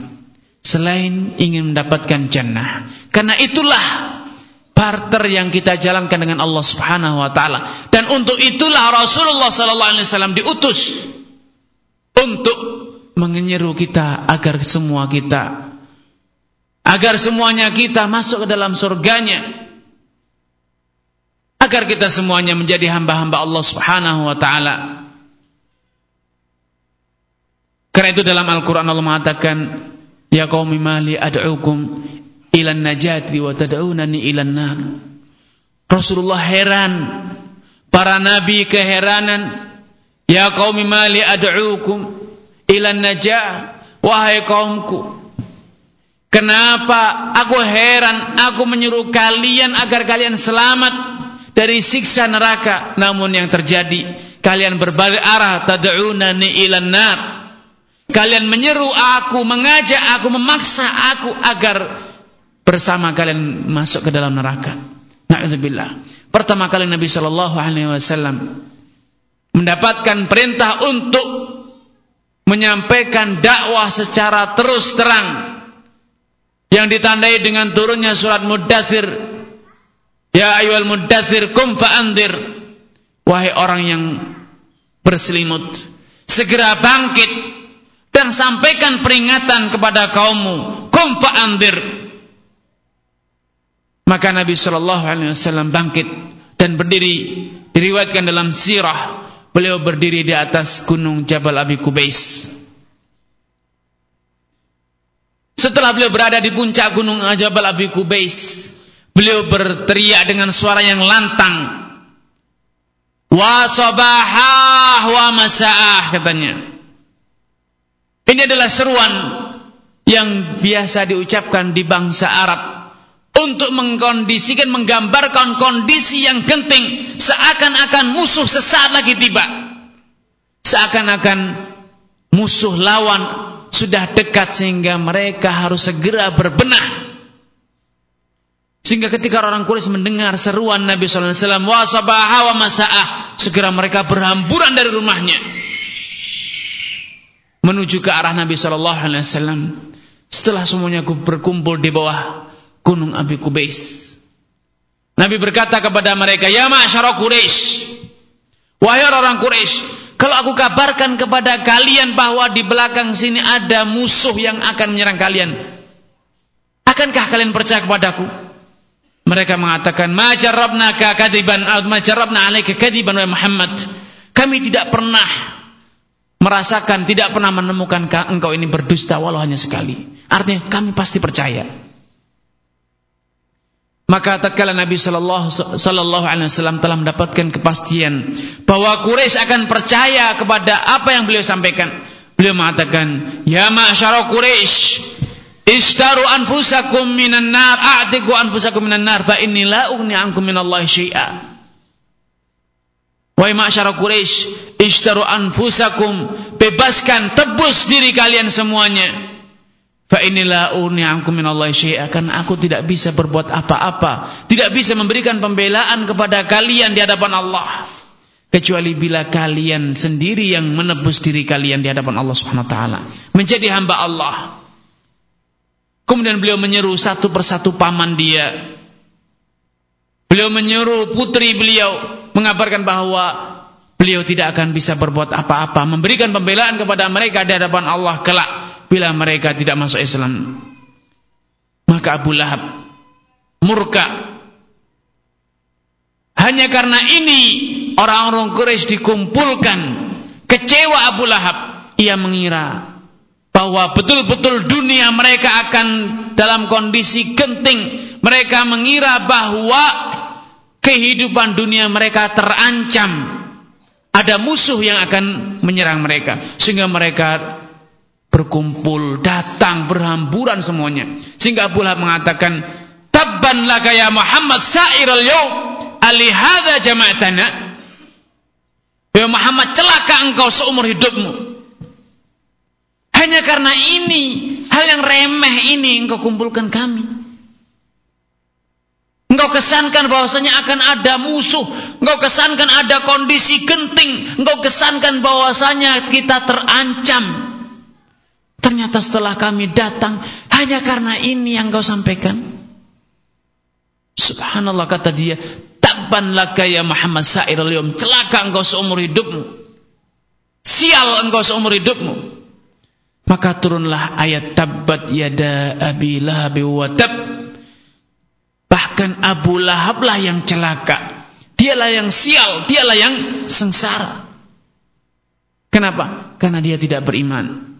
selain ingin mendapatkan jannah. Karena itulah barter yang kita jalankan dengan Allah Subhanahu wa taala. Dan untuk itulah Rasulullah sallallahu alaihi wasallam diutus untuk mengenyeru kita agar semua kita agar semuanya kita masuk ke dalam surganya agar kita semuanya menjadi hamba-hamba Allah Subhanahu wa taala. Karena itu dalam Al-Qur'an Allah mengatakan, "Ya qaumi mali ad'ukum ila najati wa tad'unani ila nar." Rasulullah heran, para nabi keheranan, "Ya qaumi mali ad'ukum ila najah?" Wahai kaumku, kenapa aku heran aku menyuruh kalian agar kalian selamat dari siksa neraka namun yang terjadi kalian berbalik arah tad'unani ilan nar kalian menyeru aku mengajak aku memaksa aku agar bersama kalian masuk ke dalam neraka. Na'udzubillah. Pertama kali Nabi sallallahu alaihi wasallam mendapatkan perintah untuk menyampaikan dakwah secara terus terang yang ditandai dengan turunnya surat Mudathir Ya ayyuhal muddathir kum fa'andir. Wahai orang yang berselimut, segera bangkit dan sampaikan peringatan kepada kaummu. Kum fa'andir. Maka Nabi sallallahu alaihi wasallam bangkit dan berdiri diriwayatkan dalam sirah beliau berdiri di atas gunung Jabal Abi Kubais. Setelah beliau berada di puncak gunung Jabal Abi Kubais, Beliau berteriak dengan suara yang lantang. wa sabahah wa masaah katanya. Ini adalah seruan yang biasa diucapkan di bangsa Arab untuk mengkondisikan, menggambarkan kondisi yang genting. Seakan-akan musuh sesaat lagi tiba. Seakan-akan musuh lawan sudah dekat sehingga mereka harus segera berbenah. Sehingga ketika orang Quraisy mendengar seruan Nabi wasallam wa sabaha wa masaah, segera mereka berhamburan dari rumahnya menuju ke arah Nabi sallallahu alaihi wasallam. Setelah semuanya berkumpul di bawah gunung Abi Kubais. Nabi berkata kepada mereka, "Ya ma'syara Quraisy, wahai orang Quraisy, kalau aku kabarkan kepada kalian bahwa di belakang sini ada musuh yang akan menyerang kalian, akankah kalian percaya kepadaku?" Mereka mengatakan, "Majarrabnaka kadiban, majarrabna 'alaika kadiban wa Muhammad." Kami tidak pernah merasakan, tidak pernah menemukan engkau ini berdusta walau hanya sekali. Artinya kami pasti percaya. Maka tatkala Nabi sallallahu sallallahu alaihi wasallam telah mendapatkan kepastian bahwa Quraisy akan percaya kepada apa yang beliau sampaikan, beliau mengatakan, "Ya ma'syara Quraisy, Ishtaru anfusakum minan nar, a'tiku anfusakum minan nar, fa inni la ugni ankum minallahi syai'a. Wahai masyarakat Quraisy, ishtaru anfusakum, bebaskan, tebus diri kalian semuanya. Fa inni la ugni ankum minallahi syai'a, karena aku tidak bisa berbuat apa-apa, tidak bisa memberikan pembelaan kepada kalian di hadapan Allah. Kecuali bila kalian sendiri yang menebus diri kalian di hadapan Allah Subhanahu wa taala, menjadi hamba Allah. Kemudian beliau menyeru satu persatu paman dia. Beliau menyeru putri beliau mengabarkan bahwa beliau tidak akan bisa berbuat apa-apa, memberikan pembelaan kepada mereka di hadapan Allah kelak bila mereka tidak masuk Islam. Maka Abu Lahab murka. Hanya karena ini orang-orang Quraisy dikumpulkan, kecewa Abu Lahab, ia mengira bahwa betul-betul dunia mereka akan dalam kondisi genting. Mereka mengira bahwa kehidupan dunia mereka terancam. Ada musuh yang akan menyerang mereka. Sehingga mereka berkumpul, datang, berhamburan semuanya. Sehingga Lahab mengatakan, Tabban laka ya Muhammad sa'iral yaw, alihada jama'atana. Ya Muhammad, celaka engkau seumur hidupmu. Hanya karena ini, hal yang remeh ini engkau kumpulkan kami. Engkau kesankan bahwasanya akan ada musuh. Engkau kesankan ada kondisi genting. Engkau kesankan bahwasanya kita terancam. Ternyata setelah kami datang, hanya karena ini yang engkau sampaikan. Subhanallah kata dia, Tabban laka ya Muhammad sa'ir al Celaka engkau seumur hidupmu. Sial engkau seumur hidupmu. Maka turunlah ayat tabbat yada Abi Lahab tab. Bahkan Abu Lahab lah yang celaka. Dialah yang sial, dialah yang sengsara. Kenapa? Karena dia tidak beriman.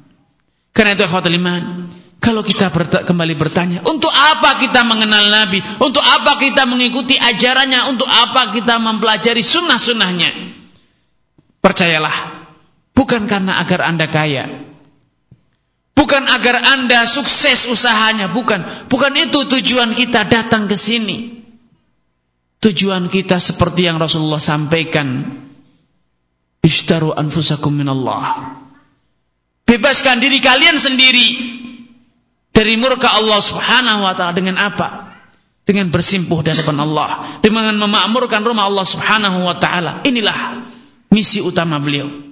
Karena itu akhwatul iman. Kalau kita kembali bertanya, untuk apa kita mengenal Nabi? Untuk apa kita mengikuti ajarannya? Untuk apa kita mempelajari sunnah-sunnahnya? Percayalah, bukan karena agar anda kaya, Bukan agar Anda sukses usahanya, bukan. Bukan itu tujuan kita datang ke sini. Tujuan kita seperti yang Rasulullah sampaikan. Ishtaru anfusakum minallah. Bebaskan diri kalian sendiri dari murka Allah Subhanahu wa taala dengan apa? Dengan bersimpuh di hadapan Allah, dengan memakmurkan rumah Allah Subhanahu wa taala. Inilah misi utama beliau.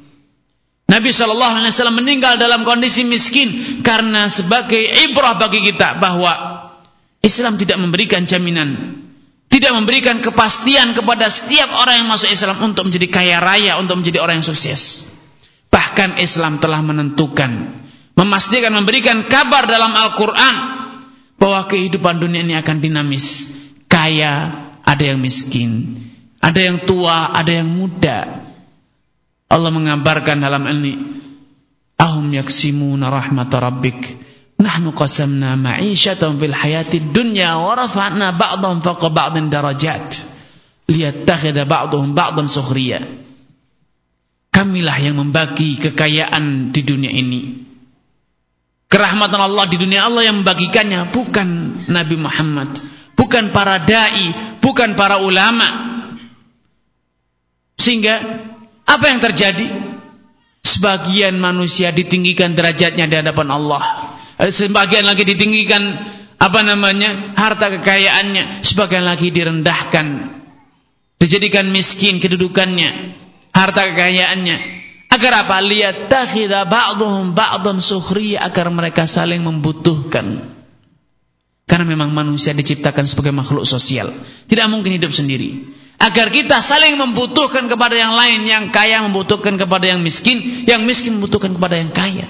Nabi Shallallahu Alaihi Wasallam meninggal dalam kondisi miskin karena sebagai ibrah bagi kita bahwa Islam tidak memberikan jaminan, tidak memberikan kepastian kepada setiap orang yang masuk Islam untuk menjadi kaya raya, untuk menjadi orang yang sukses. Bahkan Islam telah menentukan, memastikan, memberikan kabar dalam Al-Quran bahwa kehidupan dunia ini akan dinamis. Kaya, ada yang miskin, ada yang tua, ada yang muda, Allah mengabarkan dalam ini ahum yaksimuna rahmat rabbik nahnu qasamna ma'ishatahum fil hayati dunya wa rafa'na ba'dahum fawqa ba'din darajat liyattakhidha ba'dhum ba'dan sukhriya. Kamilah yang membagi kekayaan di dunia ini. Kerahmatan Allah di dunia Allah yang membagikannya bukan Nabi Muhammad, bukan para dai, bukan para ulama. Sehingga apa yang terjadi? Sebagian manusia ditinggikan derajatnya di hadapan Allah. Sebagian lagi ditinggikan apa namanya? harta kekayaannya, sebagian lagi direndahkan. Dijadikan miskin kedudukannya, harta kekayaannya Agar apa? Lihat takhidha ba'dhum ba'dhan agar mereka saling membutuhkan. Karena memang manusia diciptakan sebagai makhluk sosial, tidak mungkin hidup sendiri. Agar kita saling membutuhkan kepada yang lain, yang kaya membutuhkan kepada yang miskin, yang miskin membutuhkan kepada yang kaya.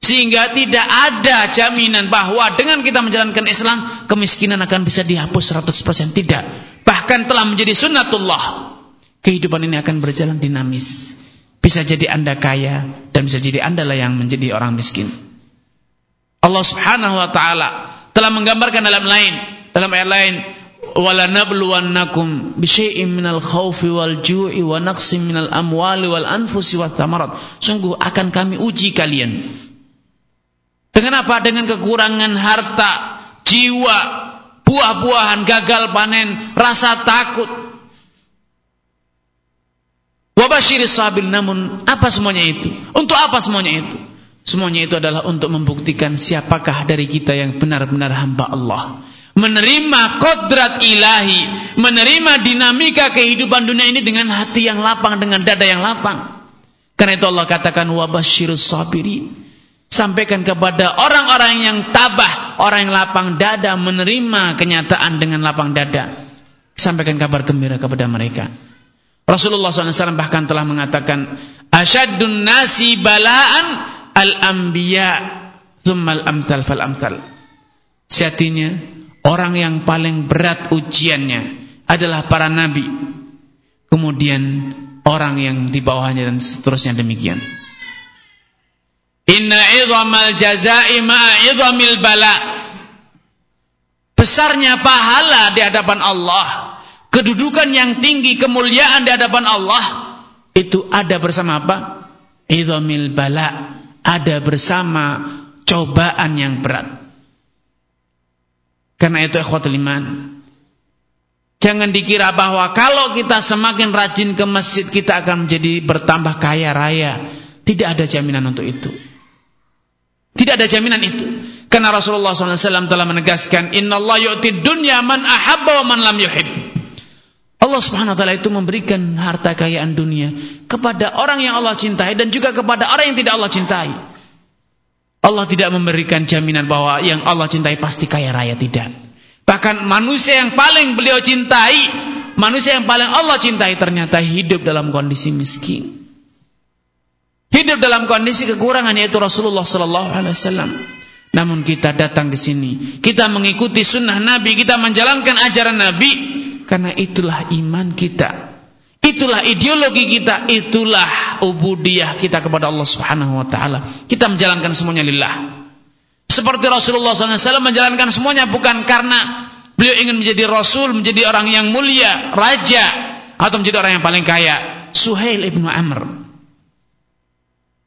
Sehingga tidak ada jaminan bahwa dengan kita menjalankan Islam, kemiskinan akan bisa dihapus 100%. Tidak. Bahkan telah menjadi sunnatullah. Kehidupan ini akan berjalan dinamis. Bisa jadi anda kaya dan bisa jadi anda lah yang menjadi orang miskin. Allah Subhanahu wa taala telah menggambarkan dalam lain, dalam ayat lain, "Wala nabluwannakum bisyai'in minal khaufi wal ju'i wa naqsin minal amwali wal anfusi wath thamarat." Sungguh akan kami uji kalian. Dengan apa? Dengan kekurangan harta, jiwa, buah-buahan gagal panen, rasa takut, Wabashiri sabil namun apa semuanya itu? Untuk apa semuanya itu? Semuanya itu adalah untuk membuktikan siapakah dari kita yang benar-benar hamba Allah. Menerima kodrat ilahi. Menerima dinamika kehidupan dunia ini dengan hati yang lapang, dengan dada yang lapang. Karena itu Allah katakan wabashir sabiri. Sampaikan kepada orang-orang yang tabah, orang yang lapang dada, menerima kenyataan dengan lapang dada. Sampaikan kabar gembira kepada mereka. Rasulullah SAW bahkan telah mengatakan asyadun nasi balaan al-anbiya thummal amtal fal amtal. Sejatinya orang yang paling berat ujiannya adalah para nabi. Kemudian orang yang di bawahnya dan seterusnya demikian. Inna idhamal jazai ma'a idhamil bala. Besarnya pahala di hadapan Allah kedudukan yang tinggi, kemuliaan di hadapan Allah itu ada bersama apa? Idhamil bala, ada bersama cobaan yang berat. Karena itu ikhwatul iman, jangan dikira bahwa kalau kita semakin rajin ke masjid kita akan menjadi bertambah kaya raya. Tidak ada jaminan untuk itu. Tidak ada jaminan itu. Karena Rasulullah SAW telah menegaskan, Inna Allah yu'tid dunya man ahabba wa man lam yuhib. Allah Subhanahu wa taala itu memberikan harta kekayaan dunia kepada orang yang Allah cintai dan juga kepada orang yang tidak Allah cintai. Allah tidak memberikan jaminan bahwa yang Allah cintai pasti kaya raya tidak. Bahkan manusia yang paling beliau cintai, manusia yang paling Allah cintai ternyata hidup dalam kondisi miskin. Hidup dalam kondisi kekurangan yaitu Rasulullah sallallahu alaihi wasallam. Namun kita datang ke sini, kita mengikuti sunnah Nabi, kita menjalankan ajaran Nabi, karena itulah iman kita. Itulah ideologi kita, itulah ubudiyah kita kepada Allah Subhanahu wa taala. Kita menjalankan semuanya lillah. Seperti Rasulullah SAW menjalankan semuanya bukan karena beliau ingin menjadi rasul, menjadi orang yang mulia, raja atau menjadi orang yang paling kaya. Suhail ibnu Amr,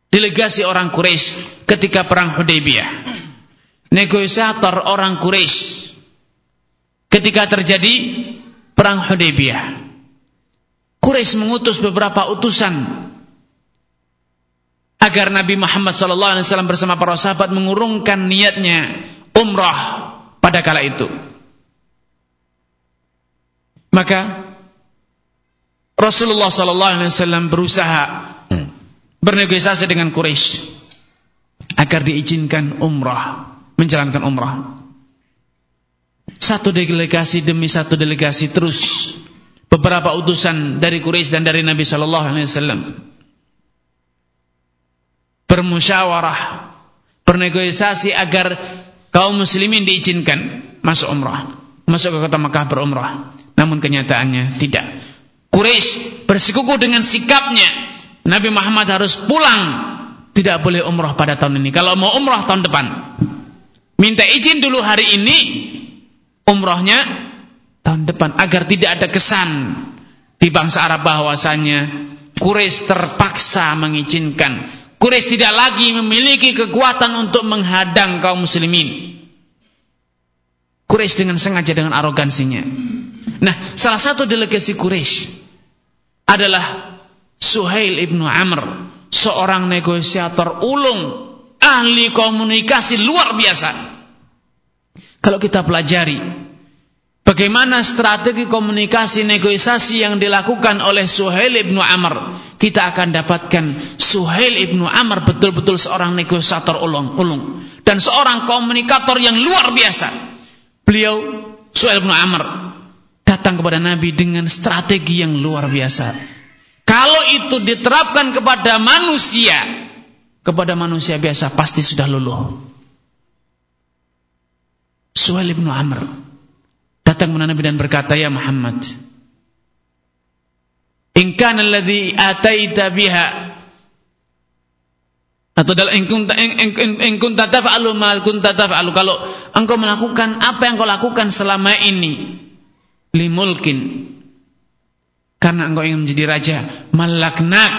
delegasi orang Quraisy ketika perang Hudaybiyah. Negosiator orang Quraisy ketika terjadi perang Hudaybiyah. Quraisy mengutus beberapa utusan agar Nabi Muhammad SAW bersama para sahabat mengurungkan niatnya umrah pada kala itu. Maka Rasulullah SAW berusaha bernegosiasi dengan Quraisy agar diizinkan umrah, menjalankan umrah. Satu delegasi demi satu delegasi terus beberapa utusan dari Quraisy dan dari Nabi Shallallahu Alaihi Wasallam bermusyawarah, bernegosiasi agar kaum muslimin diizinkan masuk umrah, masuk ke kota Makkah berumrah. Namun kenyataannya tidak. Quraisy bersikukuh dengan sikapnya. Nabi Muhammad harus pulang, tidak boleh umrah pada tahun ini. Kalau mau umrah tahun depan, minta izin dulu hari ini umrohnya tahun depan agar tidak ada kesan di bangsa Arab bahwasanya Quraisy terpaksa mengizinkan Quraisy tidak lagi memiliki kekuatan untuk menghadang kaum muslimin. Quraisy dengan sengaja dengan arogansinya. Nah, salah satu delegasi Quraisy adalah Suhail ibnu Amr, seorang negosiator ulung, ahli komunikasi luar biasa. Kalau kita pelajari Bagaimana strategi komunikasi negosiasi yang dilakukan oleh Suhail ibnu Amr? Kita akan dapatkan Suhail ibnu Amr betul-betul seorang negosiator ulung-ulung dan seorang komunikator yang luar biasa. Beliau Suhail ibnu Amr datang kepada Nabi dengan strategi yang luar biasa. Kalau itu diterapkan kepada manusia, kepada manusia biasa pasti sudah luluh. Suhail ibnu Amr datang kepada Nabi dan berkata, "Ya Muhammad, in kana alladhi ataita biha atau dalam in kunta in, kunta taf'alu ma kunta taf'alu. Kalau engkau melakukan apa yang kau lakukan selama ini limulkin karena engkau ingin menjadi raja malaknak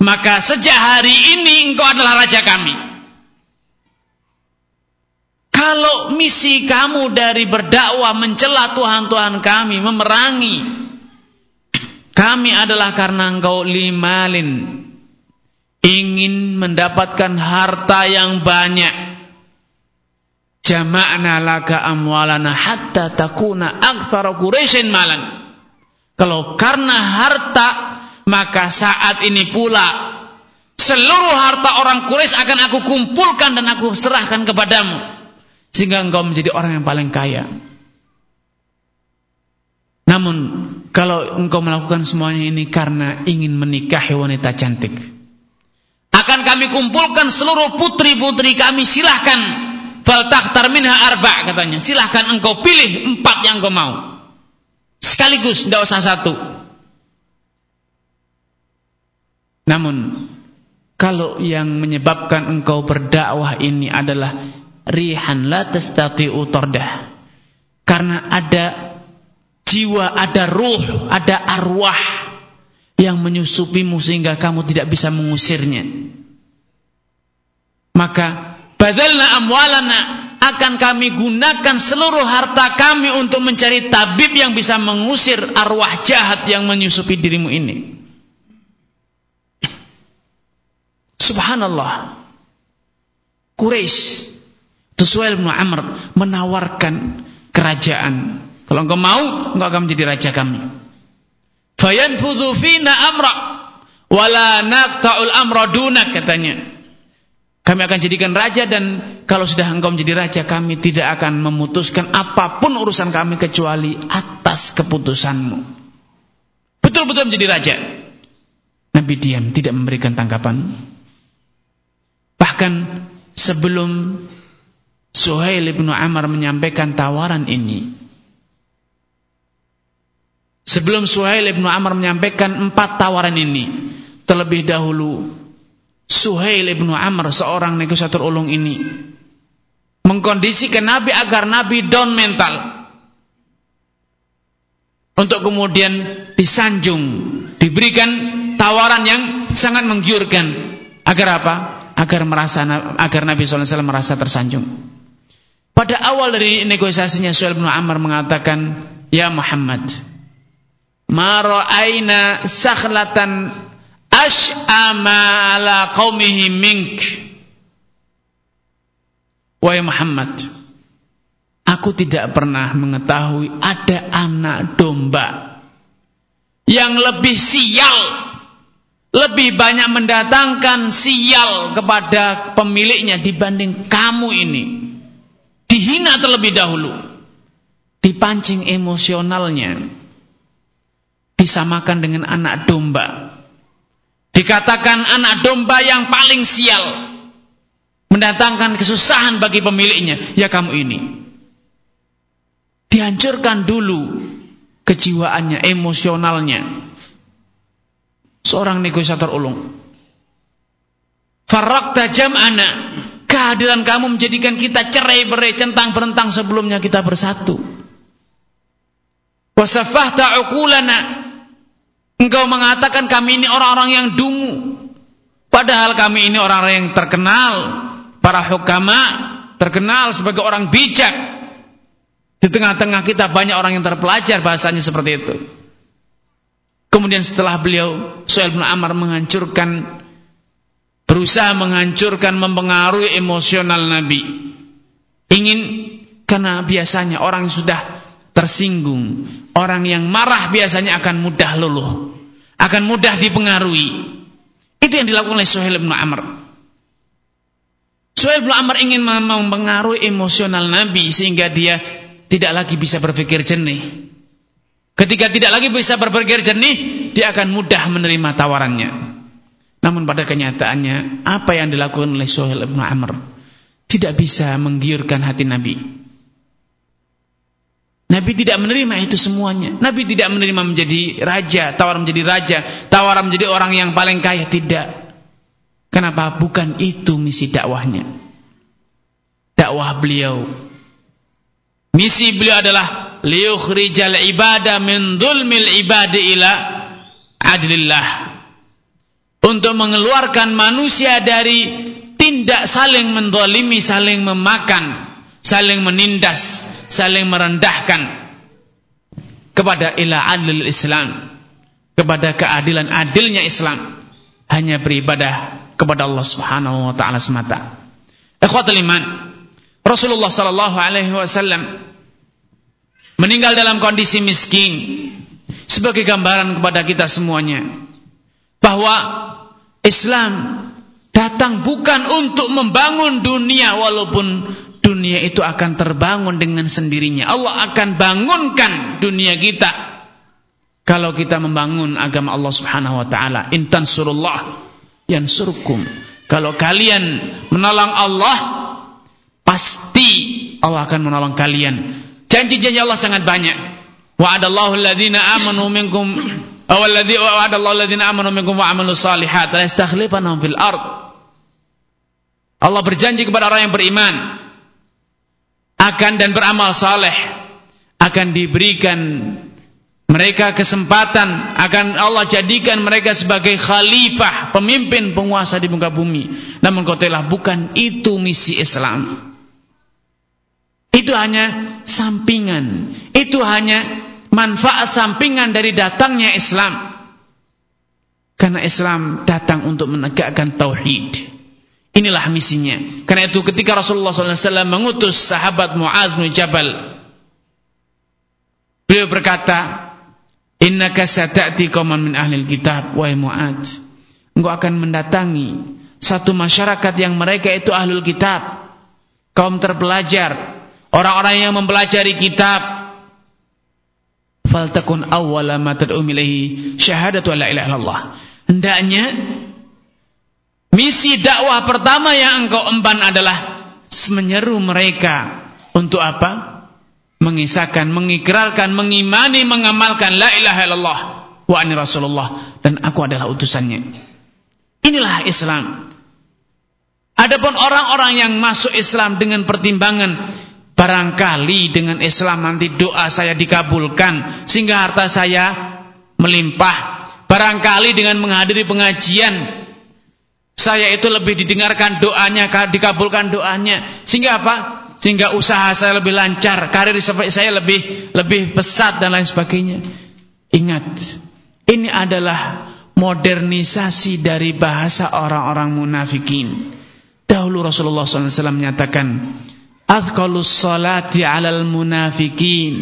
maka sejak hari ini engkau adalah raja kami kalau misi kamu dari berdakwah mencela Tuhan-Tuhan kami, memerangi kami adalah karena engkau limalin ingin mendapatkan harta yang banyak. Jama'na laka amwalana hatta takuna aktsara Quraisyin malan. Kalau karena harta maka saat ini pula seluruh harta orang Quraisy akan aku kumpulkan dan aku serahkan kepadamu sehingga engkau menjadi orang yang paling kaya. Namun kalau engkau melakukan semuanya ini karena ingin menikahi wanita cantik, akan kami kumpulkan seluruh putri-putri kami silahkan. Faltakhtar minha arba katanya. Silahkan engkau pilih empat yang engkau mau. Sekaligus tidak usah satu. Namun kalau yang menyebabkan engkau berdakwah ini adalah rihan la tastati'u tardah. Karena ada jiwa, ada ruh, ada arwah yang menyusupimu sehingga kamu tidak bisa mengusirnya. Maka badalna amwalana akan kami gunakan seluruh harta kami untuk mencari tabib yang bisa mengusir arwah jahat yang menyusupi dirimu ini. Subhanallah. Quraisy Tusuel bin Amr menawarkan kerajaan. Kalau engkau mau, engkau akan menjadi raja kami. Fayanfudhu fina amra wala naqta'ul amra dunak katanya. Kami akan jadikan raja dan kalau sudah engkau menjadi raja kami tidak akan memutuskan apa pun urusan kami kecuali atas keputusanmu. Betul-betul menjadi raja. Nabi diam tidak memberikan tanggapan. Bahkan sebelum Suhail bin Amr menyampaikan tawaran ini. Sebelum Suhail bin Amr menyampaikan empat tawaran ini, terlebih dahulu Suhail bin Amr seorang negosiator ulung ini mengkondisikan Nabi agar Nabi down mental untuk kemudian disanjung, diberikan tawaran yang sangat menggiurkan agar apa? Agar merasa agar Nabi SAW merasa tersanjung. Pada awal dari negosiasinya Suhail bin Amr mengatakan, "Ya Muhammad, ma ra'aina sakhlatan ash'ama ala qaumihi mink." Wahai Muhammad, aku tidak pernah mengetahui ada anak domba yang lebih sial, lebih banyak mendatangkan sial kepada pemiliknya dibanding kamu ini dihina terlebih dahulu, dipancing emosionalnya, disamakan dengan anak domba. Dikatakan anak domba yang paling sial, mendatangkan kesusahan bagi pemiliknya, ya kamu ini. Dihancurkan dulu kejiwaannya, emosionalnya. Seorang negosiator ulung. Farakta jam'ana Kehadiran kamu menjadikan kita cerai berai centang berentang sebelumnya kita bersatu. Wasafahta uqulana. Engkau mengatakan kami ini orang-orang yang dungu. Padahal kami ini orang-orang yang terkenal, para hukama, terkenal sebagai orang bijak. Di tengah-tengah kita banyak orang yang terpelajar bahasanya seperti itu. Kemudian setelah beliau Suhail bin Amr menghancurkan berusaha menghancurkan mempengaruhi emosional Nabi. Ingin karena biasanya orang yang sudah tersinggung, orang yang marah biasanya akan mudah luluh, akan mudah dipengaruhi. Itu yang dilakukan oleh Suhail bin Amr. Suhail bin Amr ingin mempengaruhi emosional Nabi sehingga dia tidak lagi bisa berpikir jernih. Ketika tidak lagi bisa berpikir jernih, dia akan mudah menerima tawarannya. Namun pada kenyataannya, apa yang dilakukan oleh Suhail bin Amr tidak bisa menggiurkan hati Nabi. Nabi tidak menerima itu semuanya. Nabi tidak menerima menjadi raja, tawar menjadi raja, tawar menjadi orang yang paling kaya. Tidak. Kenapa? Bukan itu misi dakwahnya. Dakwah beliau. Misi beliau adalah liyukhrijal ibada min dhulmil ibadi ila adlillah untuk mengeluarkan manusia dari tindak saling mendolimi, saling memakan, saling menindas, saling merendahkan kepada ila adlil Islam, kepada keadilan adilnya Islam, hanya beribadah kepada Allah Subhanahu wa taala semata. Ikhwatul iman, Rasulullah sallallahu alaihi wasallam meninggal dalam kondisi miskin sebagai gambaran kepada kita semuanya bahwa Islam datang bukan untuk membangun dunia walaupun dunia itu akan terbangun dengan sendirinya. Allah akan bangunkan dunia kita kalau kita membangun agama Allah Subhanahu wa taala. Intan surullah yansurkum kalau kalian menolong Allah pasti Allah akan menolong kalian. Janji-janji Allah sangat banyak. Wa'adallahu alladhina amanu minkum minkum wa la fil ard. Allah berjanji kepada orang yang beriman akan dan beramal saleh akan diberikan mereka kesempatan akan Allah jadikan mereka sebagai khalifah, pemimpin, penguasa di muka bumi. Namun kau bukan itu misi Islam. Itu hanya sampingan. Itu hanya manfaat sampingan dari datangnya Islam. Karena Islam datang untuk menegakkan tauhid. Inilah misinya. Karena itu ketika Rasulullah SAW mengutus sahabat Mu'adz bin Jabal. Beliau berkata, Innaka sata'ti qauman min ahlil kitab wa Mu'adz. Engkau akan mendatangi satu masyarakat yang mereka itu ahlul kitab. Kaum terpelajar, Orang-orang yang mempelajari kitab faltakun awwala ma tad'um ilaihi syahadatu la ilaha illallah. Hendaknya misi dakwah pertama yang engkau emban adalah menyeru mereka untuk apa? Mengisahkan, mengikrarkan, mengimani, mengamalkan la ilaha illallah wa anni rasulullah dan aku adalah utusannya. Inilah Islam. Adapun orang-orang yang masuk Islam dengan pertimbangan Barangkali dengan Islam nanti doa saya dikabulkan sehingga harta saya melimpah. Barangkali dengan menghadiri pengajian saya itu lebih didengarkan doanya, dikabulkan doanya. Sehingga apa? Sehingga usaha saya lebih lancar, karir saya lebih lebih pesat dan lain sebagainya. Ingat, ini adalah modernisasi dari bahasa orang-orang munafikin. Dahulu Rasulullah SAW menyatakan, Azqalus salati alal munafikin.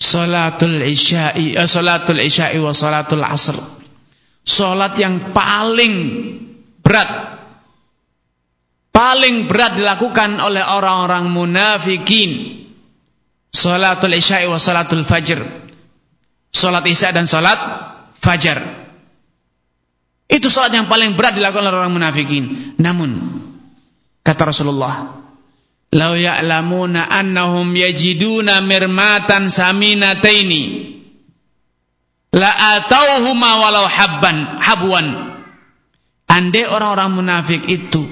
Salatul isya'i eh, Salatul isya'i wa salatul asr. Salat yang paling berat. Paling berat dilakukan oleh orang-orang munafikin. Salatul isya'i wa salatul fajr. Salat isya' dan salat fajar. Itu salat yang paling berat dilakukan oleh orang munafikin. Namun Kata Rasulullah, "Lau ya'lamuna annahum yajiduna mirmatan saminataini la atauhuma walau habban habwan." Andai orang-orang munafik itu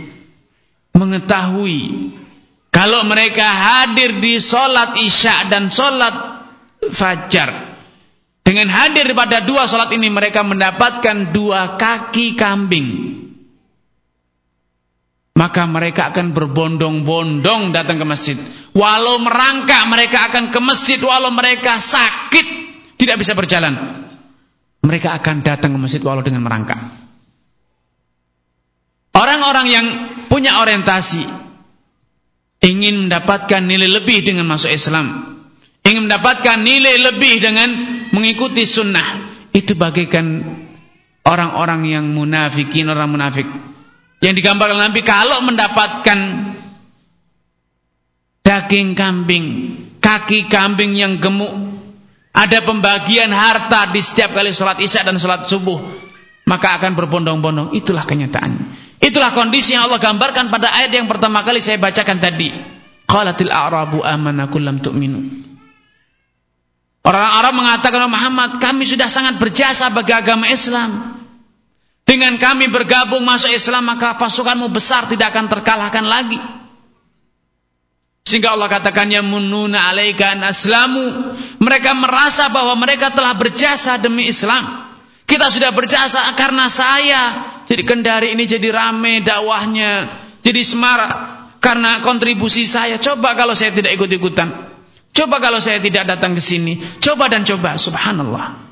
mengetahui kalau mereka hadir di solat isya dan solat fajar. Dengan hadir pada dua salat ini mereka mendapatkan dua kaki kambing. Maka mereka akan berbondong-bondong datang ke masjid. Walau merangkak mereka akan ke masjid walau mereka sakit tidak bisa berjalan. Mereka akan datang ke masjid walau dengan merangkak. Orang-orang yang punya orientasi ingin mendapatkan nilai lebih dengan masuk Islam, ingin mendapatkan nilai lebih dengan mengikuti sunnah, itu bagaikan orang-orang yang munafikin, orang munafik. Yang digambarkan Nabi kalau mendapatkan daging kambing, kaki kambing yang gemuk, ada pembagian harta di setiap kali sholat isya dan sholat subuh, maka akan berbondong-bondong. Itulah kenyataan. Itulah kondisi yang Allah gambarkan pada ayat yang pertama kali saya bacakan tadi. Qalatil a'rabu amana kullam tu'minu. Orang Arab mengatakan Muhammad, kami sudah sangat berjasa bagi agama Islam. Dengan kami bergabung masuk Islam, maka pasukanmu besar tidak akan terkalahkan lagi. Sehingga Allah katakan ya mununa alaika aslamu. Mereka merasa bahwa mereka telah berjasa demi Islam. Kita sudah berjasa karena saya jadi Kendari ini jadi rame dakwahnya, jadi semarak karena kontribusi saya. Coba kalau saya tidak ikut-ikutan. Coba kalau saya tidak datang ke sini. Coba dan coba, subhanallah.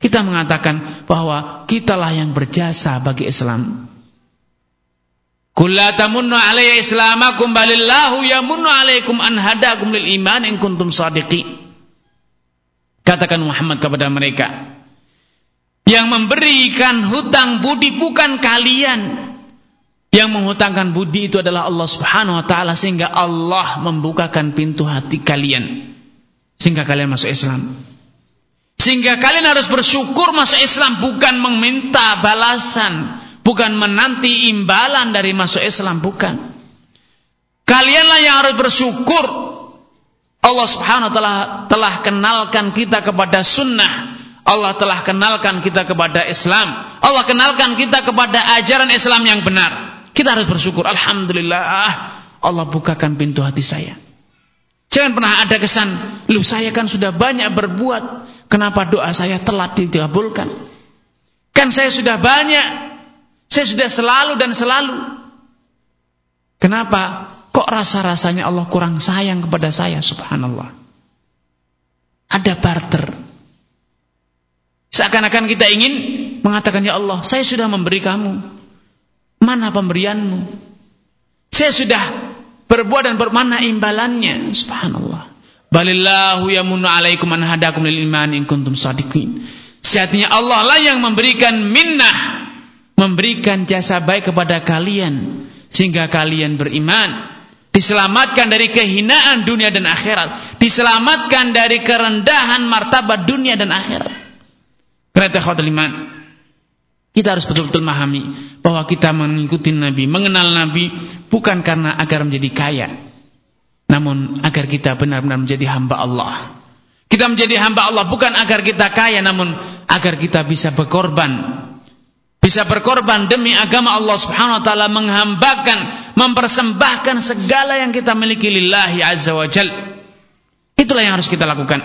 Kita mengatakan bahwa kitalah yang berjasa bagi Islam. Kulla tamunnu alayya islamakum balillahu yamunnu alaikum an hadakum lil iman in kuntum sadiqin. Katakan Muhammad kepada mereka, yang memberikan hutang budi bukan kalian. Yang menghutangkan budi itu adalah Allah Subhanahu wa taala sehingga Allah membukakan pintu hati kalian sehingga kalian masuk Islam. Sehingga kalian harus bersyukur masuk Islam bukan meminta balasan, bukan menanti imbalan dari masuk Islam, bukan. Kalianlah yang harus bersyukur Allah Subhanahu wa taala telah kenalkan kita kepada sunnah Allah telah kenalkan kita kepada Islam. Allah kenalkan kita kepada ajaran Islam yang benar. Kita harus bersyukur. Alhamdulillah. Allah bukakan pintu hati saya. Jangan pernah ada kesan, lu saya kan sudah banyak berbuat, kenapa doa saya telat dikabulkan? Kan saya sudah banyak, saya sudah selalu dan selalu. Kenapa? Kok rasa-rasanya Allah kurang sayang kepada saya, subhanallah. Ada barter. Seakan-akan kita ingin mengatakan, Ya Allah, saya sudah memberi kamu. Mana pemberianmu? Saya sudah berbuat dan bermana imbalannya. Subhanallah. Balillahu yamunnu alaikum an hadakum lil iman in kuntum sadiqin. Sejatinya Allah lah yang memberikan minnah, memberikan jasa baik kepada kalian sehingga kalian beriman, diselamatkan dari kehinaan dunia dan akhirat, diselamatkan dari kerendahan martabat dunia dan akhirat. Karena iman kita harus betul-betul memahami bahwa kita mengikuti Nabi, mengenal Nabi bukan karena agar menjadi kaya, namun agar kita benar-benar menjadi hamba Allah. Kita menjadi hamba Allah bukan agar kita kaya, namun agar kita bisa berkorban, bisa berkorban demi agama Allah Subhanahu wa taala, menghambakan, mempersembahkan segala yang kita miliki lillahi azza wa jal. Itulah yang harus kita lakukan.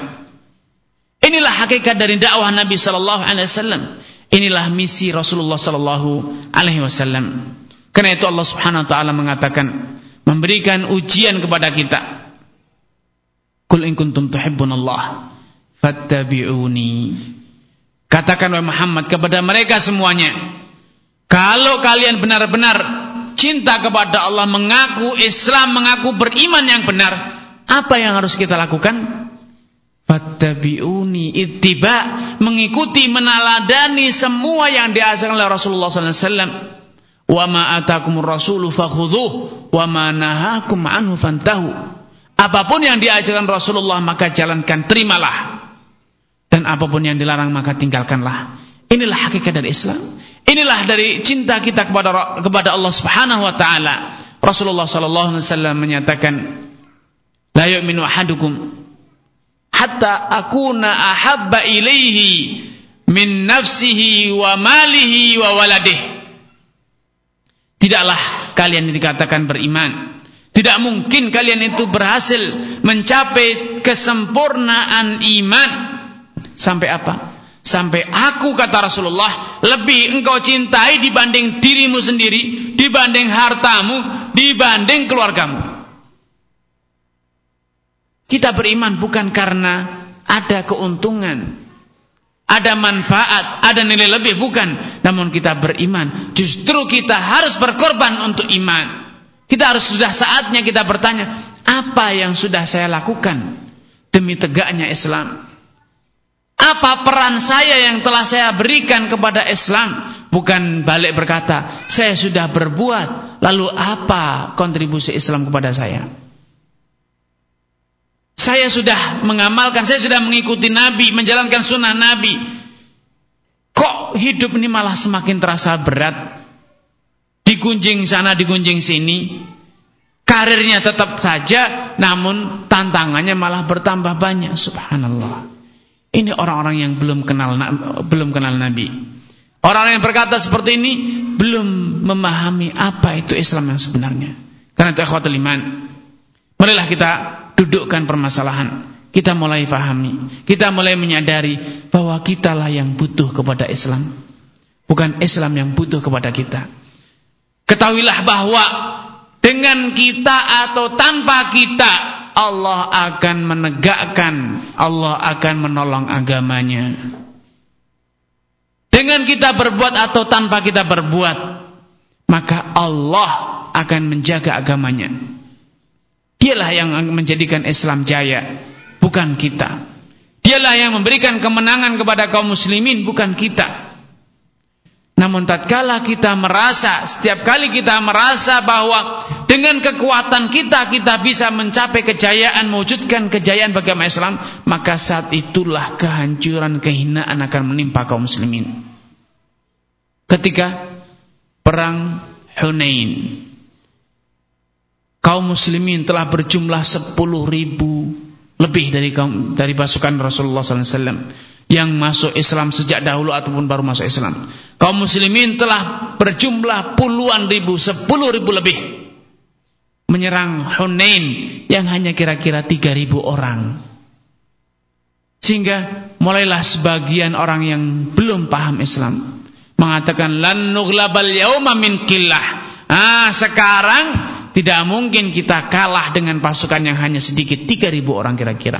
Inilah hakikat dari dakwah Nabi sallallahu alaihi wasallam. Inilah misi Rasulullah sallallahu alaihi wasallam. Karena itu Allah Subhanahu wa taala mengatakan memberikan ujian kepada kita. Qul in kuntum tuhibbunallah fattabi'uni. Katakan wahai Muhammad kepada mereka semuanya, kalau kalian benar-benar cinta kepada Allah, mengaku Islam, mengaku beriman yang benar, apa yang harus kita lakukan? Fattabi'uni ittiba mengikuti menaladani semua yang diajarkan oleh Rasulullah SAW. Wa ma atakumur rasulu fakhudhuh wa ma nahakum anhu fantahu. Apa pun yang diajarkan Rasulullah maka jalankan, terimalah. Dan apa pun yang dilarang maka tinggalkanlah. Inilah hakikat dari Islam. Inilah dari cinta kita kepada kepada Allah Subhanahu wa taala. Rasulullah sallallahu alaihi wasallam menyatakan, "La yu'minu ahadukum hatta akuna ahabba ilaihi min nafsihi wa malihi wa waladih. Tidaklah kalian dikatakan beriman. Tidak mungkin kalian itu berhasil mencapai kesempurnaan iman. Sampai apa? Sampai aku kata Rasulullah lebih engkau cintai dibanding dirimu sendiri, dibanding hartamu, dibanding keluargamu. Kita beriman bukan karena ada keuntungan, ada manfaat, ada nilai lebih bukan, namun kita beriman. Justru kita harus berkorban untuk iman. Kita harus sudah saatnya kita bertanya, apa yang sudah saya lakukan demi tegaknya Islam? Apa peran saya yang telah saya berikan kepada Islam? Bukan balik berkata, saya sudah berbuat, lalu apa kontribusi Islam kepada saya? Saya sudah mengamalkan, saya sudah mengikuti Nabi, menjalankan sunnah Nabi. Kok hidup ini malah semakin terasa berat? Digunjing sana, digunjing sini. Karirnya tetap saja, namun tantangannya malah bertambah banyak. Subhanallah. Ini orang-orang yang belum kenal belum kenal Nabi. Orang yang berkata seperti ini belum memahami apa itu Islam yang sebenarnya. Karena itu ikhwatul iman. Marilah kita dudukkan permasalahan. Kita mulai fahami. Kita mulai menyadari bahwa kitalah yang butuh kepada Islam. Bukan Islam yang butuh kepada kita. Ketahuilah bahwa dengan kita atau tanpa kita Allah akan menegakkan, Allah akan menolong agamanya. Dengan kita berbuat atau tanpa kita berbuat, maka Allah akan menjaga agamanya. Dialah yang menjadikan Islam jaya, bukan kita. Dialah yang memberikan kemenangan kepada kaum muslimin, bukan kita. Namun tatkala kita merasa, setiap kali kita merasa bahwa dengan kekuatan kita kita bisa mencapai kejayaan, mewujudkan kejayaan bagi Islam, maka saat itulah kehancuran, kehinaan akan menimpa kaum muslimin. Ketika perang Hunain, kaum muslimin telah berjumlah 10 ribu lebih dari kaum dari pasukan Rasulullah SAW yang masuk Islam sejak dahulu ataupun baru masuk Islam. Kaum muslimin telah berjumlah puluhan ribu, sepuluh ribu lebih. Menyerang Hunain yang hanya kira-kira tiga ribu orang. Sehingga mulailah sebagian orang yang belum paham Islam. Mengatakan, Lan nughlabal yawma min killah. Ah, sekarang tidak mungkin kita kalah dengan pasukan yang hanya sedikit, tiga ribu orang kira-kira.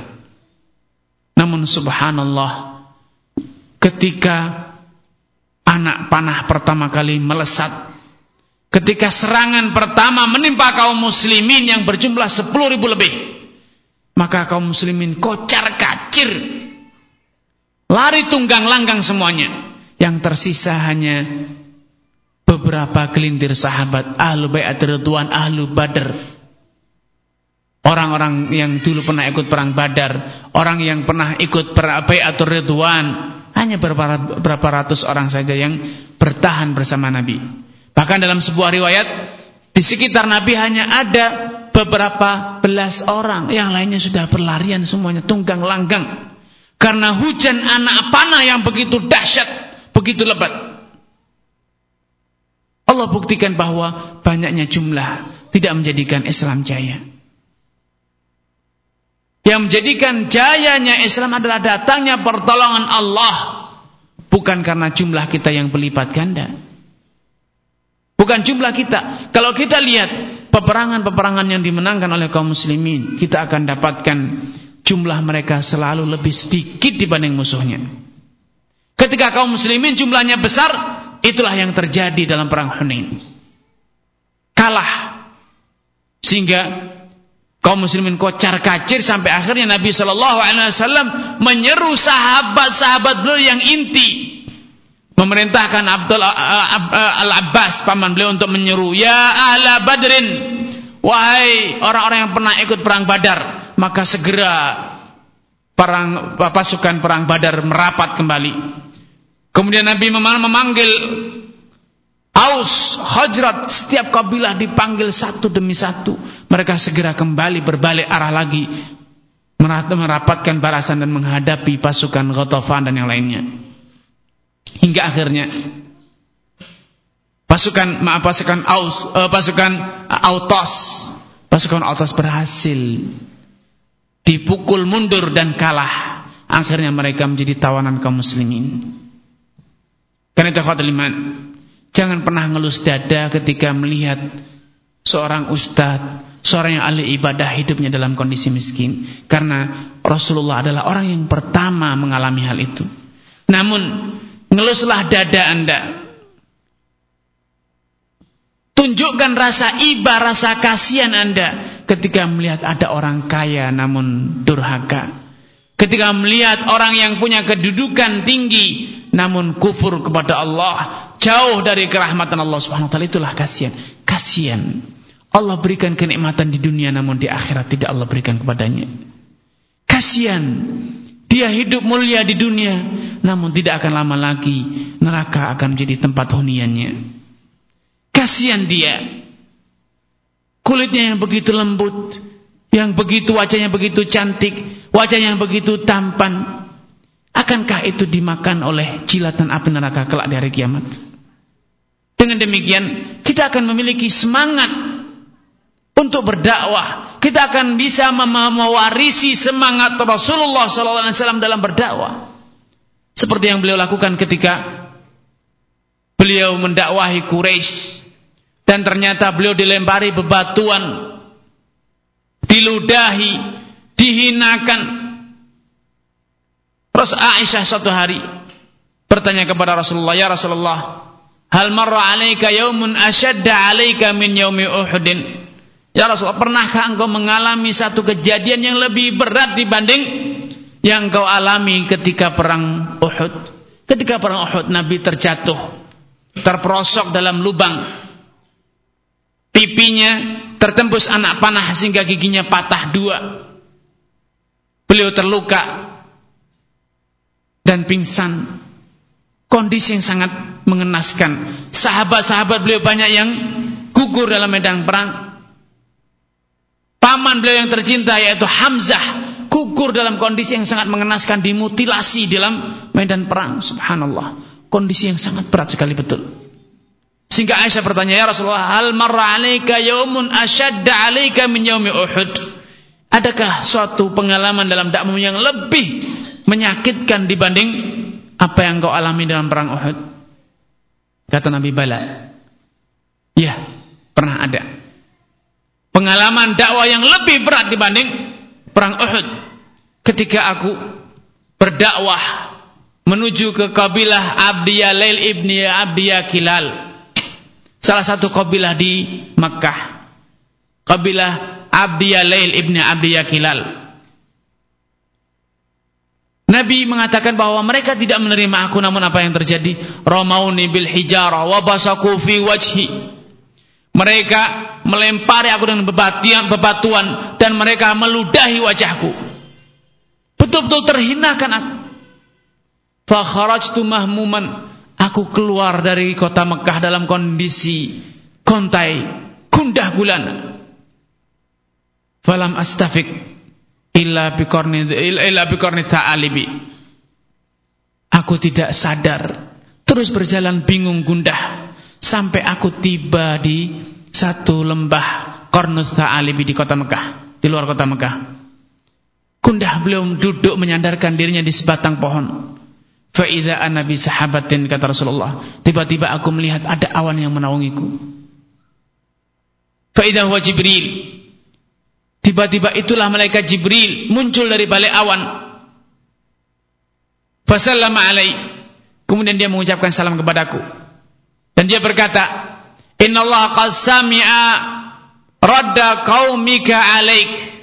Namun subhanallah, ketika anak panah pertama kali melesat ketika serangan pertama menimpa kaum muslimin yang berjumlah 10 ribu lebih maka kaum muslimin kocar kacir lari tunggang langgang semuanya yang tersisa hanya beberapa gelintir sahabat ahlu bayat ridwan ahlu badr orang-orang yang dulu pernah ikut perang badar orang yang pernah ikut bayat ridwan hanya berapa, berapa ratus orang saja yang bertahan bersama Nabi. Bahkan dalam sebuah riwayat, di sekitar Nabi hanya ada beberapa belas orang. Yang lainnya sudah berlarian semuanya, tunggang langgang. Karena hujan anak panah yang begitu dahsyat, begitu lebat. Allah buktikan bahwa banyaknya jumlah tidak menjadikan Islam jaya. Yang menjadikan jayanya Islam adalah datangnya pertolongan Allah. Bukan karena jumlah kita yang berlipat ganda. Bukan jumlah kita. Kalau kita lihat peperangan-peperangan yang dimenangkan oleh kaum muslimin, kita akan dapatkan jumlah mereka selalu lebih sedikit dibanding musuhnya. Ketika kaum muslimin jumlahnya besar, itulah yang terjadi dalam perang Hunain. Kalah. Sehingga kaum muslimin kocar kacir sampai akhirnya Nabi Shallallahu Alaihi Wasallam menyeru sahabat-sahabat beliau yang inti memerintahkan Abdul uh, uh, Al Abbas paman beliau untuk menyeru ya ahla Badrin wahai orang-orang yang pernah ikut perang Badar maka segera perang pasukan perang Badar merapat kembali kemudian Nabi memanggil Aus, Hajrat, setiap kabilah dipanggil satu demi satu. Mereka segera kembali berbalik arah lagi. Merapatkan barasan dan menghadapi pasukan Ghatafan dan yang lainnya. Hingga akhirnya pasukan maaf pasukan Aus, uh, pasukan Autos, pasukan Autos berhasil dipukul mundur dan kalah. Akhirnya mereka menjadi tawanan kaum muslimin. Karena itu iman, jangan pernah ngelus dada ketika melihat seorang ustadz, seorang yang ahli ibadah hidupnya dalam kondisi miskin. Karena Rasulullah adalah orang yang pertama mengalami hal itu. Namun, ngeluslah dada anda. Tunjukkan rasa iba, rasa kasihan anda ketika melihat ada orang kaya namun durhaka. Ketika melihat orang yang punya kedudukan tinggi namun kufur kepada Allah, jauh dari kerahmatan Allah Subhanahu wa taala itulah kasihan. Kasihan. Allah berikan kenikmatan di dunia namun di akhirat tidak Allah berikan kepadanya. Kasihan. Dia hidup mulia di dunia namun tidak akan lama lagi neraka akan menjadi tempat huniannya. Kasihan dia. Kulitnya yang begitu lembut, yang begitu wajahnya begitu cantik, wajah yang begitu tampan. Akankah itu dimakan oleh jilatan api neraka kelak di hari kiamat? Dengan demikian, kita akan memiliki semangat untuk berdakwah. Kita akan bisa mewarisi semangat Rasulullah SAW dalam berdakwah. Seperti yang beliau lakukan ketika beliau mendakwahi Quraisy dan ternyata beliau dilempari bebatuan, diludahi, dihinakan. Terus Aisyah satu hari bertanya kepada Rasulullah, "Ya Rasulullah, hal marra 'alaika yaumun ashadda 'alaika min yaumi Uhudin?" Ya Rasulullah, pernahkah engkau mengalami satu kejadian yang lebih berat dibanding yang kau alami ketika perang Uhud? Ketika perang Uhud Nabi terjatuh, terperosok dalam lubang. Pipinya tertembus anak panah sehingga giginya patah dua. Beliau terluka dan pingsan. Kondisi yang sangat mengenaskan. Sahabat-sahabat beliau banyak yang gugur dalam medan perang. Paman beliau yang tercinta yaitu Hamzah gugur dalam kondisi yang sangat mengenaskan dimutilasi dalam medan perang. Subhanallah. Kondisi yang sangat berat sekali betul. Sehingga Aisyah bertanya ya Rasulullah hal marra 'alaika yaumun ashadda 'alaika min yaumi Uhud? Adakah suatu pengalaman dalam dakwahmu yang lebih menyakitkan dibanding apa yang kau alami dalam perang Uhud. Kata Nabi bala. Ya pernah ada pengalaman dakwah yang lebih berat dibanding perang Uhud. Ketika aku berdakwah menuju ke kabilah Abdiyah Lail ibni Abdiyah Kilal salah satu kabilah di Makkah kabilah Abdiyah Lail ibni Abdiyah Kilal Nabi mengatakan bahwa mereka tidak menerima aku namun apa yang terjadi Ramauni bil hijara wa basaku fi wajhi mereka melempari aku dengan bebatuan, bebatuan dan mereka meludahi wajahku. Betul-betul terhinakan aku. Fakharajtu mahmuman. Aku keluar dari kota Mekah dalam kondisi kontai, gundah gulana. Falam astafik illa biqarni illa biqarni ta'alibi. Aku tidak sadar, terus berjalan bingung gundah sampai aku tiba di satu lembah Qarnus Ta'alibi di kota Mekah, di luar kota Mekah. Kundah belum duduk menyandarkan dirinya di sebatang pohon. Fa'idha anabi sahabatin kata Rasulullah. Tiba-tiba aku melihat ada awan yang menaungiku. Fa'idha huwa Jibril. Tiba-tiba itulah malaikat Jibril muncul dari balik awan. Fasallama alai. Kemudian dia mengucapkan salam kepadaku. Dan dia berkata, "Inna Allah qad sami'a radda qaumika 'alaik."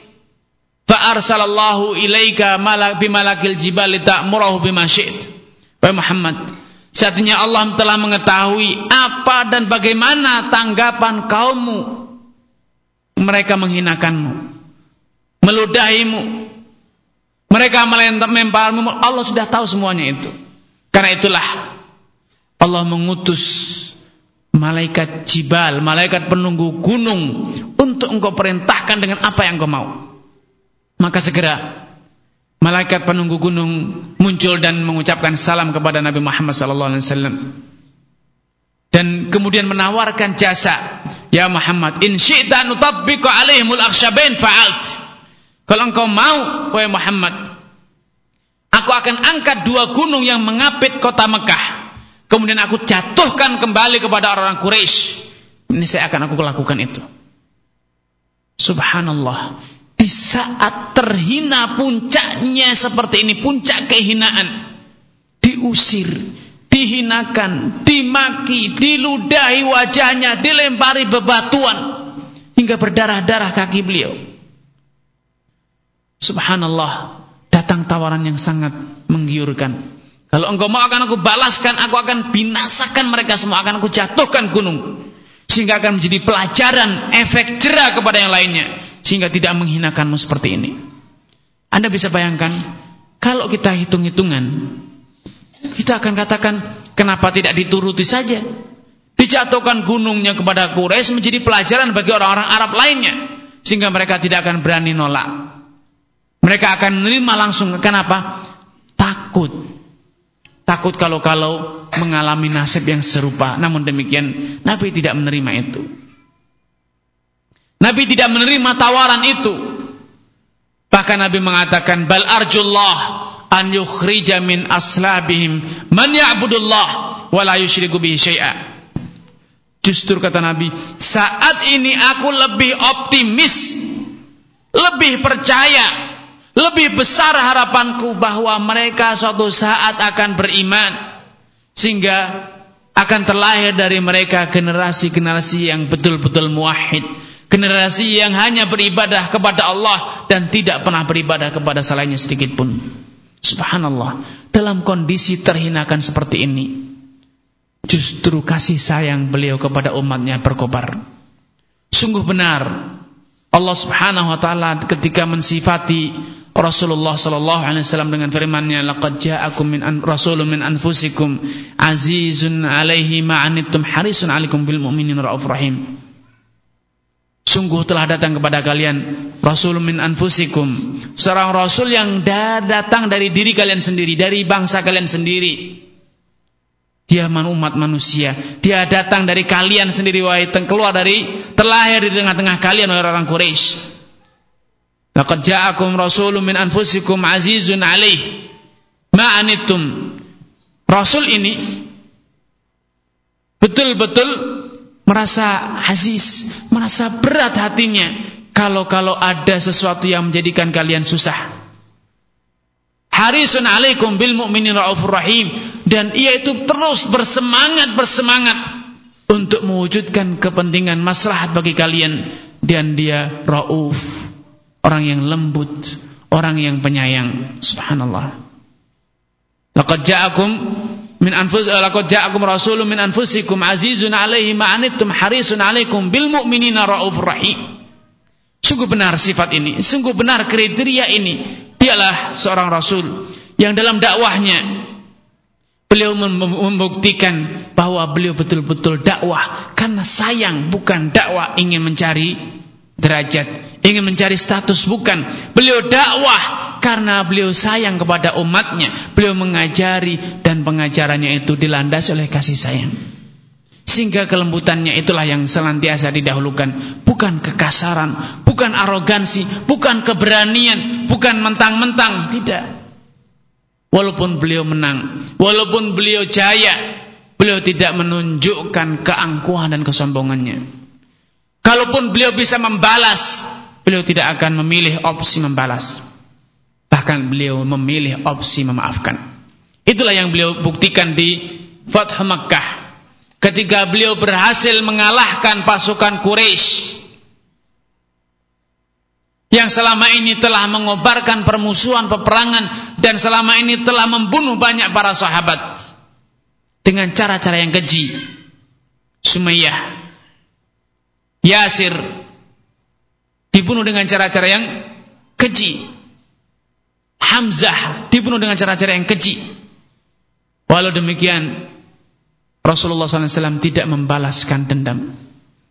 Fa arsalallahu ilaika malak bimalakil jibal ta'murahu bima syi'it. Wahai Muhammad, Satunya Allah telah mengetahui apa dan bagaimana tanggapan kaummu. Mereka menghinakanmu, meludahimu, mereka melemparmu. Allah sudah tahu semuanya itu. Karena itulah Allah mengutus malaikat jibal, malaikat penunggu gunung untuk engkau perintahkan dengan apa yang engkau mau. Maka segera malaikat penunggu gunung muncul dan mengucapkan salam kepada Nabi Muhammad SAW dan kemudian menawarkan jasa, "Ya Muhammad, in syi'ta nutabbiqu alaihimul akhshabain fa'alt." Kalau engkau mau, wahai Muhammad, aku akan angkat dua gunung yang mengapit kota Mekah. Kemudian aku jatuhkan kembali kepada orang-orang Quraisy. Ini saya akan aku lakukan itu. Subhanallah. Di saat terhina puncaknya seperti ini, puncak kehinaan. Diusir, dihinakan, dimaki, diludahi wajahnya, dilempari bebatuan. Hingga berdarah-darah kaki beliau. Subhanallah, datang tawaran yang sangat menggiurkan. Kalau engkau mau akan aku balaskan, aku akan binasakan mereka semua, akan aku jatuhkan gunung. Sehingga akan menjadi pelajaran, efek jerah kepada yang lainnya. Sehingga tidak menghinakanmu seperti ini. Anda bisa bayangkan, kalau kita hitung-hitungan, kita akan katakan, kenapa tidak dituruti saja? Dijatuhkan gunungnya kepada Quraisy menjadi pelajaran bagi orang-orang Arab lainnya. Sehingga mereka tidak akan berani nolak. Mereka akan menerima langsung. Kenapa? Takut. Takut kalau-kalau mengalami nasib yang serupa. Namun demikian, Nabi tidak menerima itu. Nabi tidak menerima tawaran itu. Bahkan Nabi mengatakan, Bal arjullah an yukhrija min aslabihim man ya'budullah wa la yushriku bihi syai'a. Justru kata Nabi, saat ini aku lebih optimis, lebih percaya lebih besar harapanku bahwa mereka suatu saat akan beriman sehingga akan terlahir dari mereka generasi-generasi yang betul-betul muahid, generasi yang hanya beribadah kepada Allah dan tidak pernah beribadah kepada selainnya sedikit pun. Subhanallah, dalam kondisi terhinakan seperti ini, justru kasih sayang beliau kepada umatnya berkobar. Sungguh benar Allah Subhanahu wa taala ketika mensifati Rasulullah sallallahu alaihi wasallam dengan firman-Nya laqad ja'akum min an rasulun min anfusikum azizun 'alaihi ma anittum harisun 'alaikum bil mu'minin raufur rahim Sungguh telah datang kepada kalian rasul min anfusikum seorang rasul yang datang dari diri kalian sendiri dari bangsa kalian sendiri dia umat manusia. Dia datang dari kalian sendiri wahai keluar dari terlahir di tengah-tengah kalian wahai orang Quraisy. Laqad ja'akum rasulun min anfusikum azizun alaih ma anittum. Rasul ini betul-betul merasa aziz, merasa berat hatinya kalau-kalau ada sesuatu yang menjadikan kalian susah. Harisun alaikum bil mu'minin raufur rahim dan ia itu terus bersemangat bersemangat untuk mewujudkan kepentingan maslahat bagi kalian dan dia rauf orang yang lembut orang yang penyayang. Subhanallah. Laqad ja'akum min anfus laqad ja'akum rasulun min anfusikum azizun alaihi ma anittum harisun alaikum bil mu'minina raufur rahim. Sungguh benar sifat ini sungguh benar kriteria ini. Dialah seorang rasul yang dalam dakwahnya beliau membuktikan bahwa beliau betul-betul dakwah karena sayang bukan dakwah ingin mencari derajat, ingin mencari status bukan. Beliau dakwah karena beliau sayang kepada umatnya. Beliau mengajari dan pengajarannya itu dilandasi oleh kasih sayang. Sehingga kelembutannya itulah yang senantiasa didahulukan. Bukan kekasaran, bukan arogansi, bukan keberanian, bukan mentang-mentang. Tidak. Walaupun beliau menang, walaupun beliau jaya, beliau tidak menunjukkan keangkuhan dan kesombongannya. Kalaupun beliau bisa membalas, beliau tidak akan memilih opsi membalas. Bahkan beliau memilih opsi memaafkan. Itulah yang beliau buktikan di Fath Makkah ketika beliau berhasil mengalahkan pasukan Quraisy yang selama ini telah mengobarkan permusuhan peperangan dan selama ini telah membunuh banyak para sahabat dengan cara-cara yang keji. Sumayyah, Yasir dibunuh dengan cara-cara yang keji. Hamzah dibunuh dengan cara-cara yang keji. Walau demikian Rasulullah SAW tidak membalaskan dendam.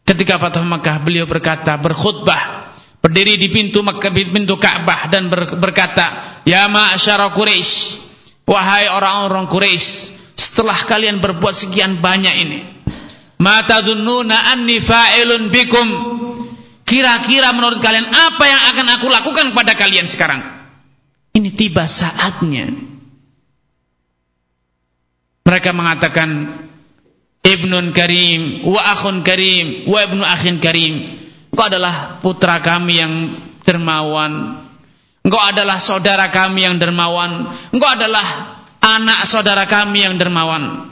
Ketika Fatah Makkah beliau berkata berkhutbah berdiri di pintu pintu Ka'bah dan berkata, "Ya ma'syara Quraisy, wahai orang-orang Quraisy, setelah kalian berbuat sekian banyak ini, ma tadhunnuna anni fa'ilun bikum?" Kira-kira menurut kalian apa yang akan aku lakukan kepada kalian sekarang? Ini tiba saatnya. Mereka mengatakan Ibnun Karim, wa akhun Karim, wa ibnu akhin Karim. Engkau adalah putra kami yang dermawan. Engkau adalah saudara kami yang dermawan. Engkau adalah anak saudara kami yang dermawan.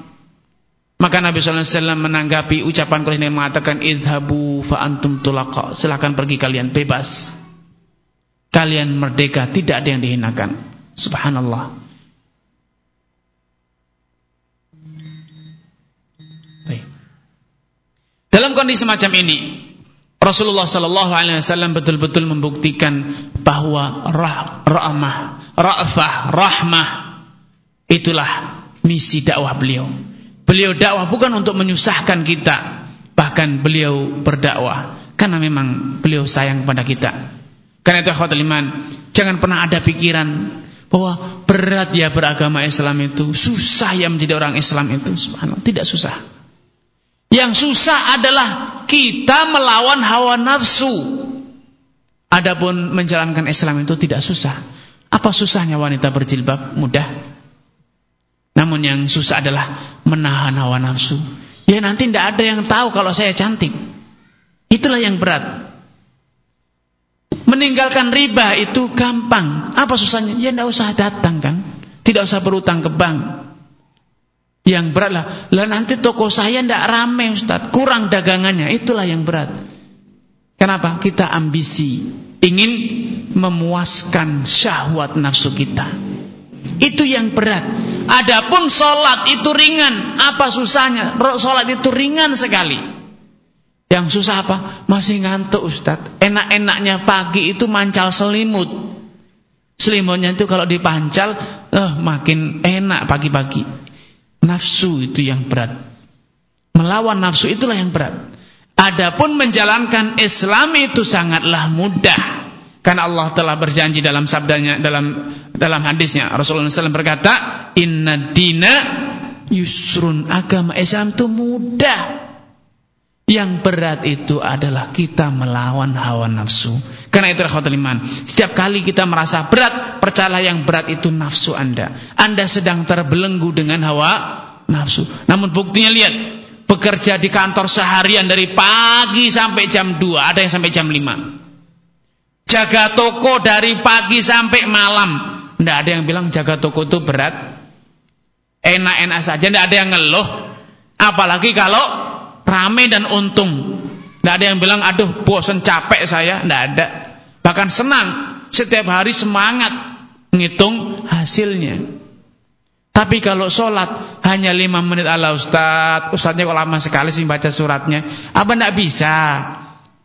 Maka Nabi sallallahu alaihi wasallam menanggapi ucapan Quraisy yang mengatakan idhabu fa antum tulaqa. Silakan pergi kalian bebas. Kalian merdeka, tidak ada yang dihinakan. Subhanallah. Baik. Dalam kondisi semacam ini, Rasulullah sallallahu alaihi wasallam betul-betul membuktikan bahwa rah, rahmah, ra'fah, rahmah itulah misi dakwah beliau. Beliau dakwah bukan untuk menyusahkan kita, bahkan beliau berdakwah karena memang beliau sayang kepada kita. Karena itu akhwatul iman, jangan pernah ada pikiran bahwa berat ya beragama Islam itu, susah ya menjadi orang Islam itu, subhanallah, tidak susah. Yang susah adalah kita melawan hawa nafsu. Adapun menjalankan Islam itu tidak susah. Apa susahnya wanita berjilbab? Mudah. Namun yang susah adalah menahan hawa nafsu. Ya nanti tidak ada yang tahu kalau saya cantik. Itulah yang berat. Meninggalkan riba itu gampang. Apa susahnya? Ya tidak usah datang kan. Tidak usah berutang ke bank. Yang berat lah. Lah nanti toko saya tidak rame Ustaz. Kurang dagangannya. Itulah yang berat. Kenapa? Kita ambisi. Ingin memuaskan syahwat nafsu kita. Itu yang berat. Adapun sholat itu ringan. Apa susahnya? Sholat itu ringan sekali. Yang susah apa? Masih ngantuk Ustaz. Enak-enaknya pagi itu mancal selimut. Selimutnya itu kalau dipancal, eh, makin enak pagi-pagi. Nafsu itu yang berat. Melawan nafsu itulah yang berat. Adapun menjalankan Islam itu sangatlah mudah. Karena Allah telah berjanji dalam sabdanya dalam dalam hadisnya Rasulullah SAW berkata, Inna dina yusrun agama Islam itu mudah. Yang berat itu adalah kita melawan hawa nafsu. Karena itu rahatul iman. Setiap kali kita merasa berat, percayalah yang berat itu nafsu Anda. Anda sedang terbelenggu dengan hawa nafsu. Namun buktinya lihat, bekerja di kantor seharian dari pagi sampai jam 2, ada yang sampai jam 5. Jaga toko dari pagi sampai malam. Tidak ada yang bilang jaga toko itu berat. Enak-enak saja, tidak ada yang ngeluh. Apalagi kalau rame dan untung. Tidak ada yang bilang, aduh bosan capek saya. Tidak ada. Bahkan senang. Setiap hari semangat. menghitung hasilnya. Tapi kalau sholat hanya lima menit ala ustad. Ustadnya kok lama sekali sih baca suratnya. Apa tidak bisa?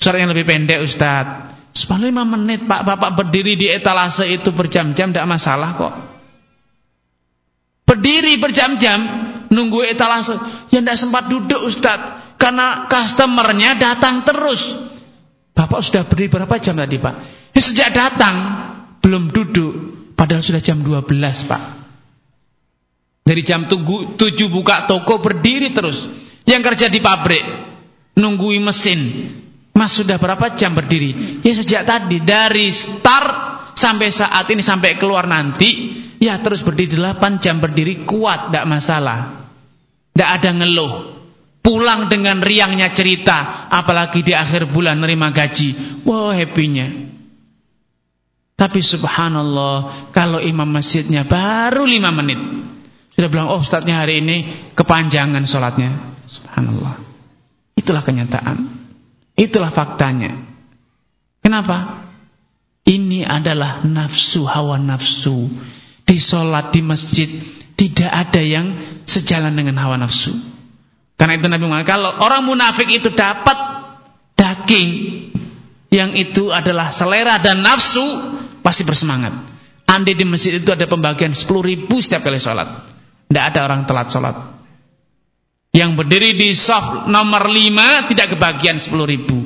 Surat yang lebih pendek ustad. 45 menit Pak Bapak berdiri di etalase itu berjam-jam tidak masalah kok. Berdiri berjam-jam nunggu etalase. yang tidak sempat duduk Ustaz. Karena customernya datang terus. Bapak sudah berdiri berapa jam tadi Pak? Ya, sejak datang belum duduk. Padahal sudah jam 12 Pak. Dari jam 7 buka toko berdiri terus. Yang kerja di pabrik. Nunggui mesin Mas sudah berapa jam berdiri? Ya sejak tadi dari start sampai saat ini sampai keluar nanti ya terus berdiri 8 jam berdiri kuat tidak masalah. Tidak ada ngeluh. Pulang dengan riangnya cerita apalagi di akhir bulan nerima gaji. Wow happy-nya. Tapi subhanallah kalau imam masjidnya baru 5 menit sudah bilang oh ustadznya hari ini kepanjangan sholatnya. Subhanallah. Itulah kenyataan. Itulah faktanya. Kenapa? Ini adalah nafsu, hawa nafsu. Di sholat, di masjid, tidak ada yang sejalan dengan hawa nafsu. Karena itu Nabi mengatakan, kalau orang munafik itu dapat daging, yang itu adalah selera dan nafsu, pasti bersemangat. Andai di masjid itu ada pembagian 10 ribu setiap kali sholat. Tidak ada orang telat sholat. Yang berdiri di soft nomor 5 tidak kebagian 10 ribu.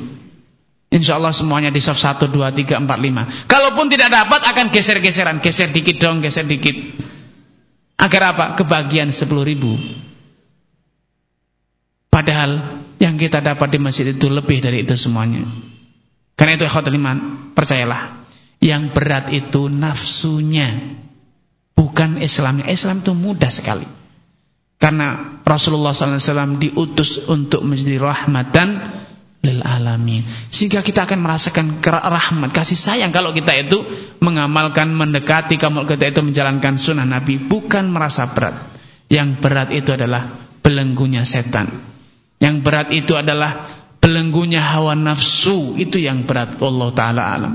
Insya Allah semuanya di soft 1, 2, 3, 4, 5. Kalaupun tidak dapat akan geser-geseran. Geser dikit dong, geser dikit. Agar apa? Kebagian 10 ribu. Padahal yang kita dapat di masjid itu lebih dari itu semuanya. Karena itu ikhwatul iman, percayalah, yang berat itu nafsunya, bukan Islamnya. Islam itu mudah sekali. Karena Rasulullah SAW diutus untuk menjadi rahmatan lil alamin. Sehingga kita akan merasakan rahmat, kasih sayang kalau kita itu mengamalkan, mendekati, kalau kita itu menjalankan sunnah Nabi, bukan merasa berat. Yang berat itu adalah belenggunya setan. Yang berat itu adalah belenggunya hawa nafsu, itu yang berat Allah taala alam.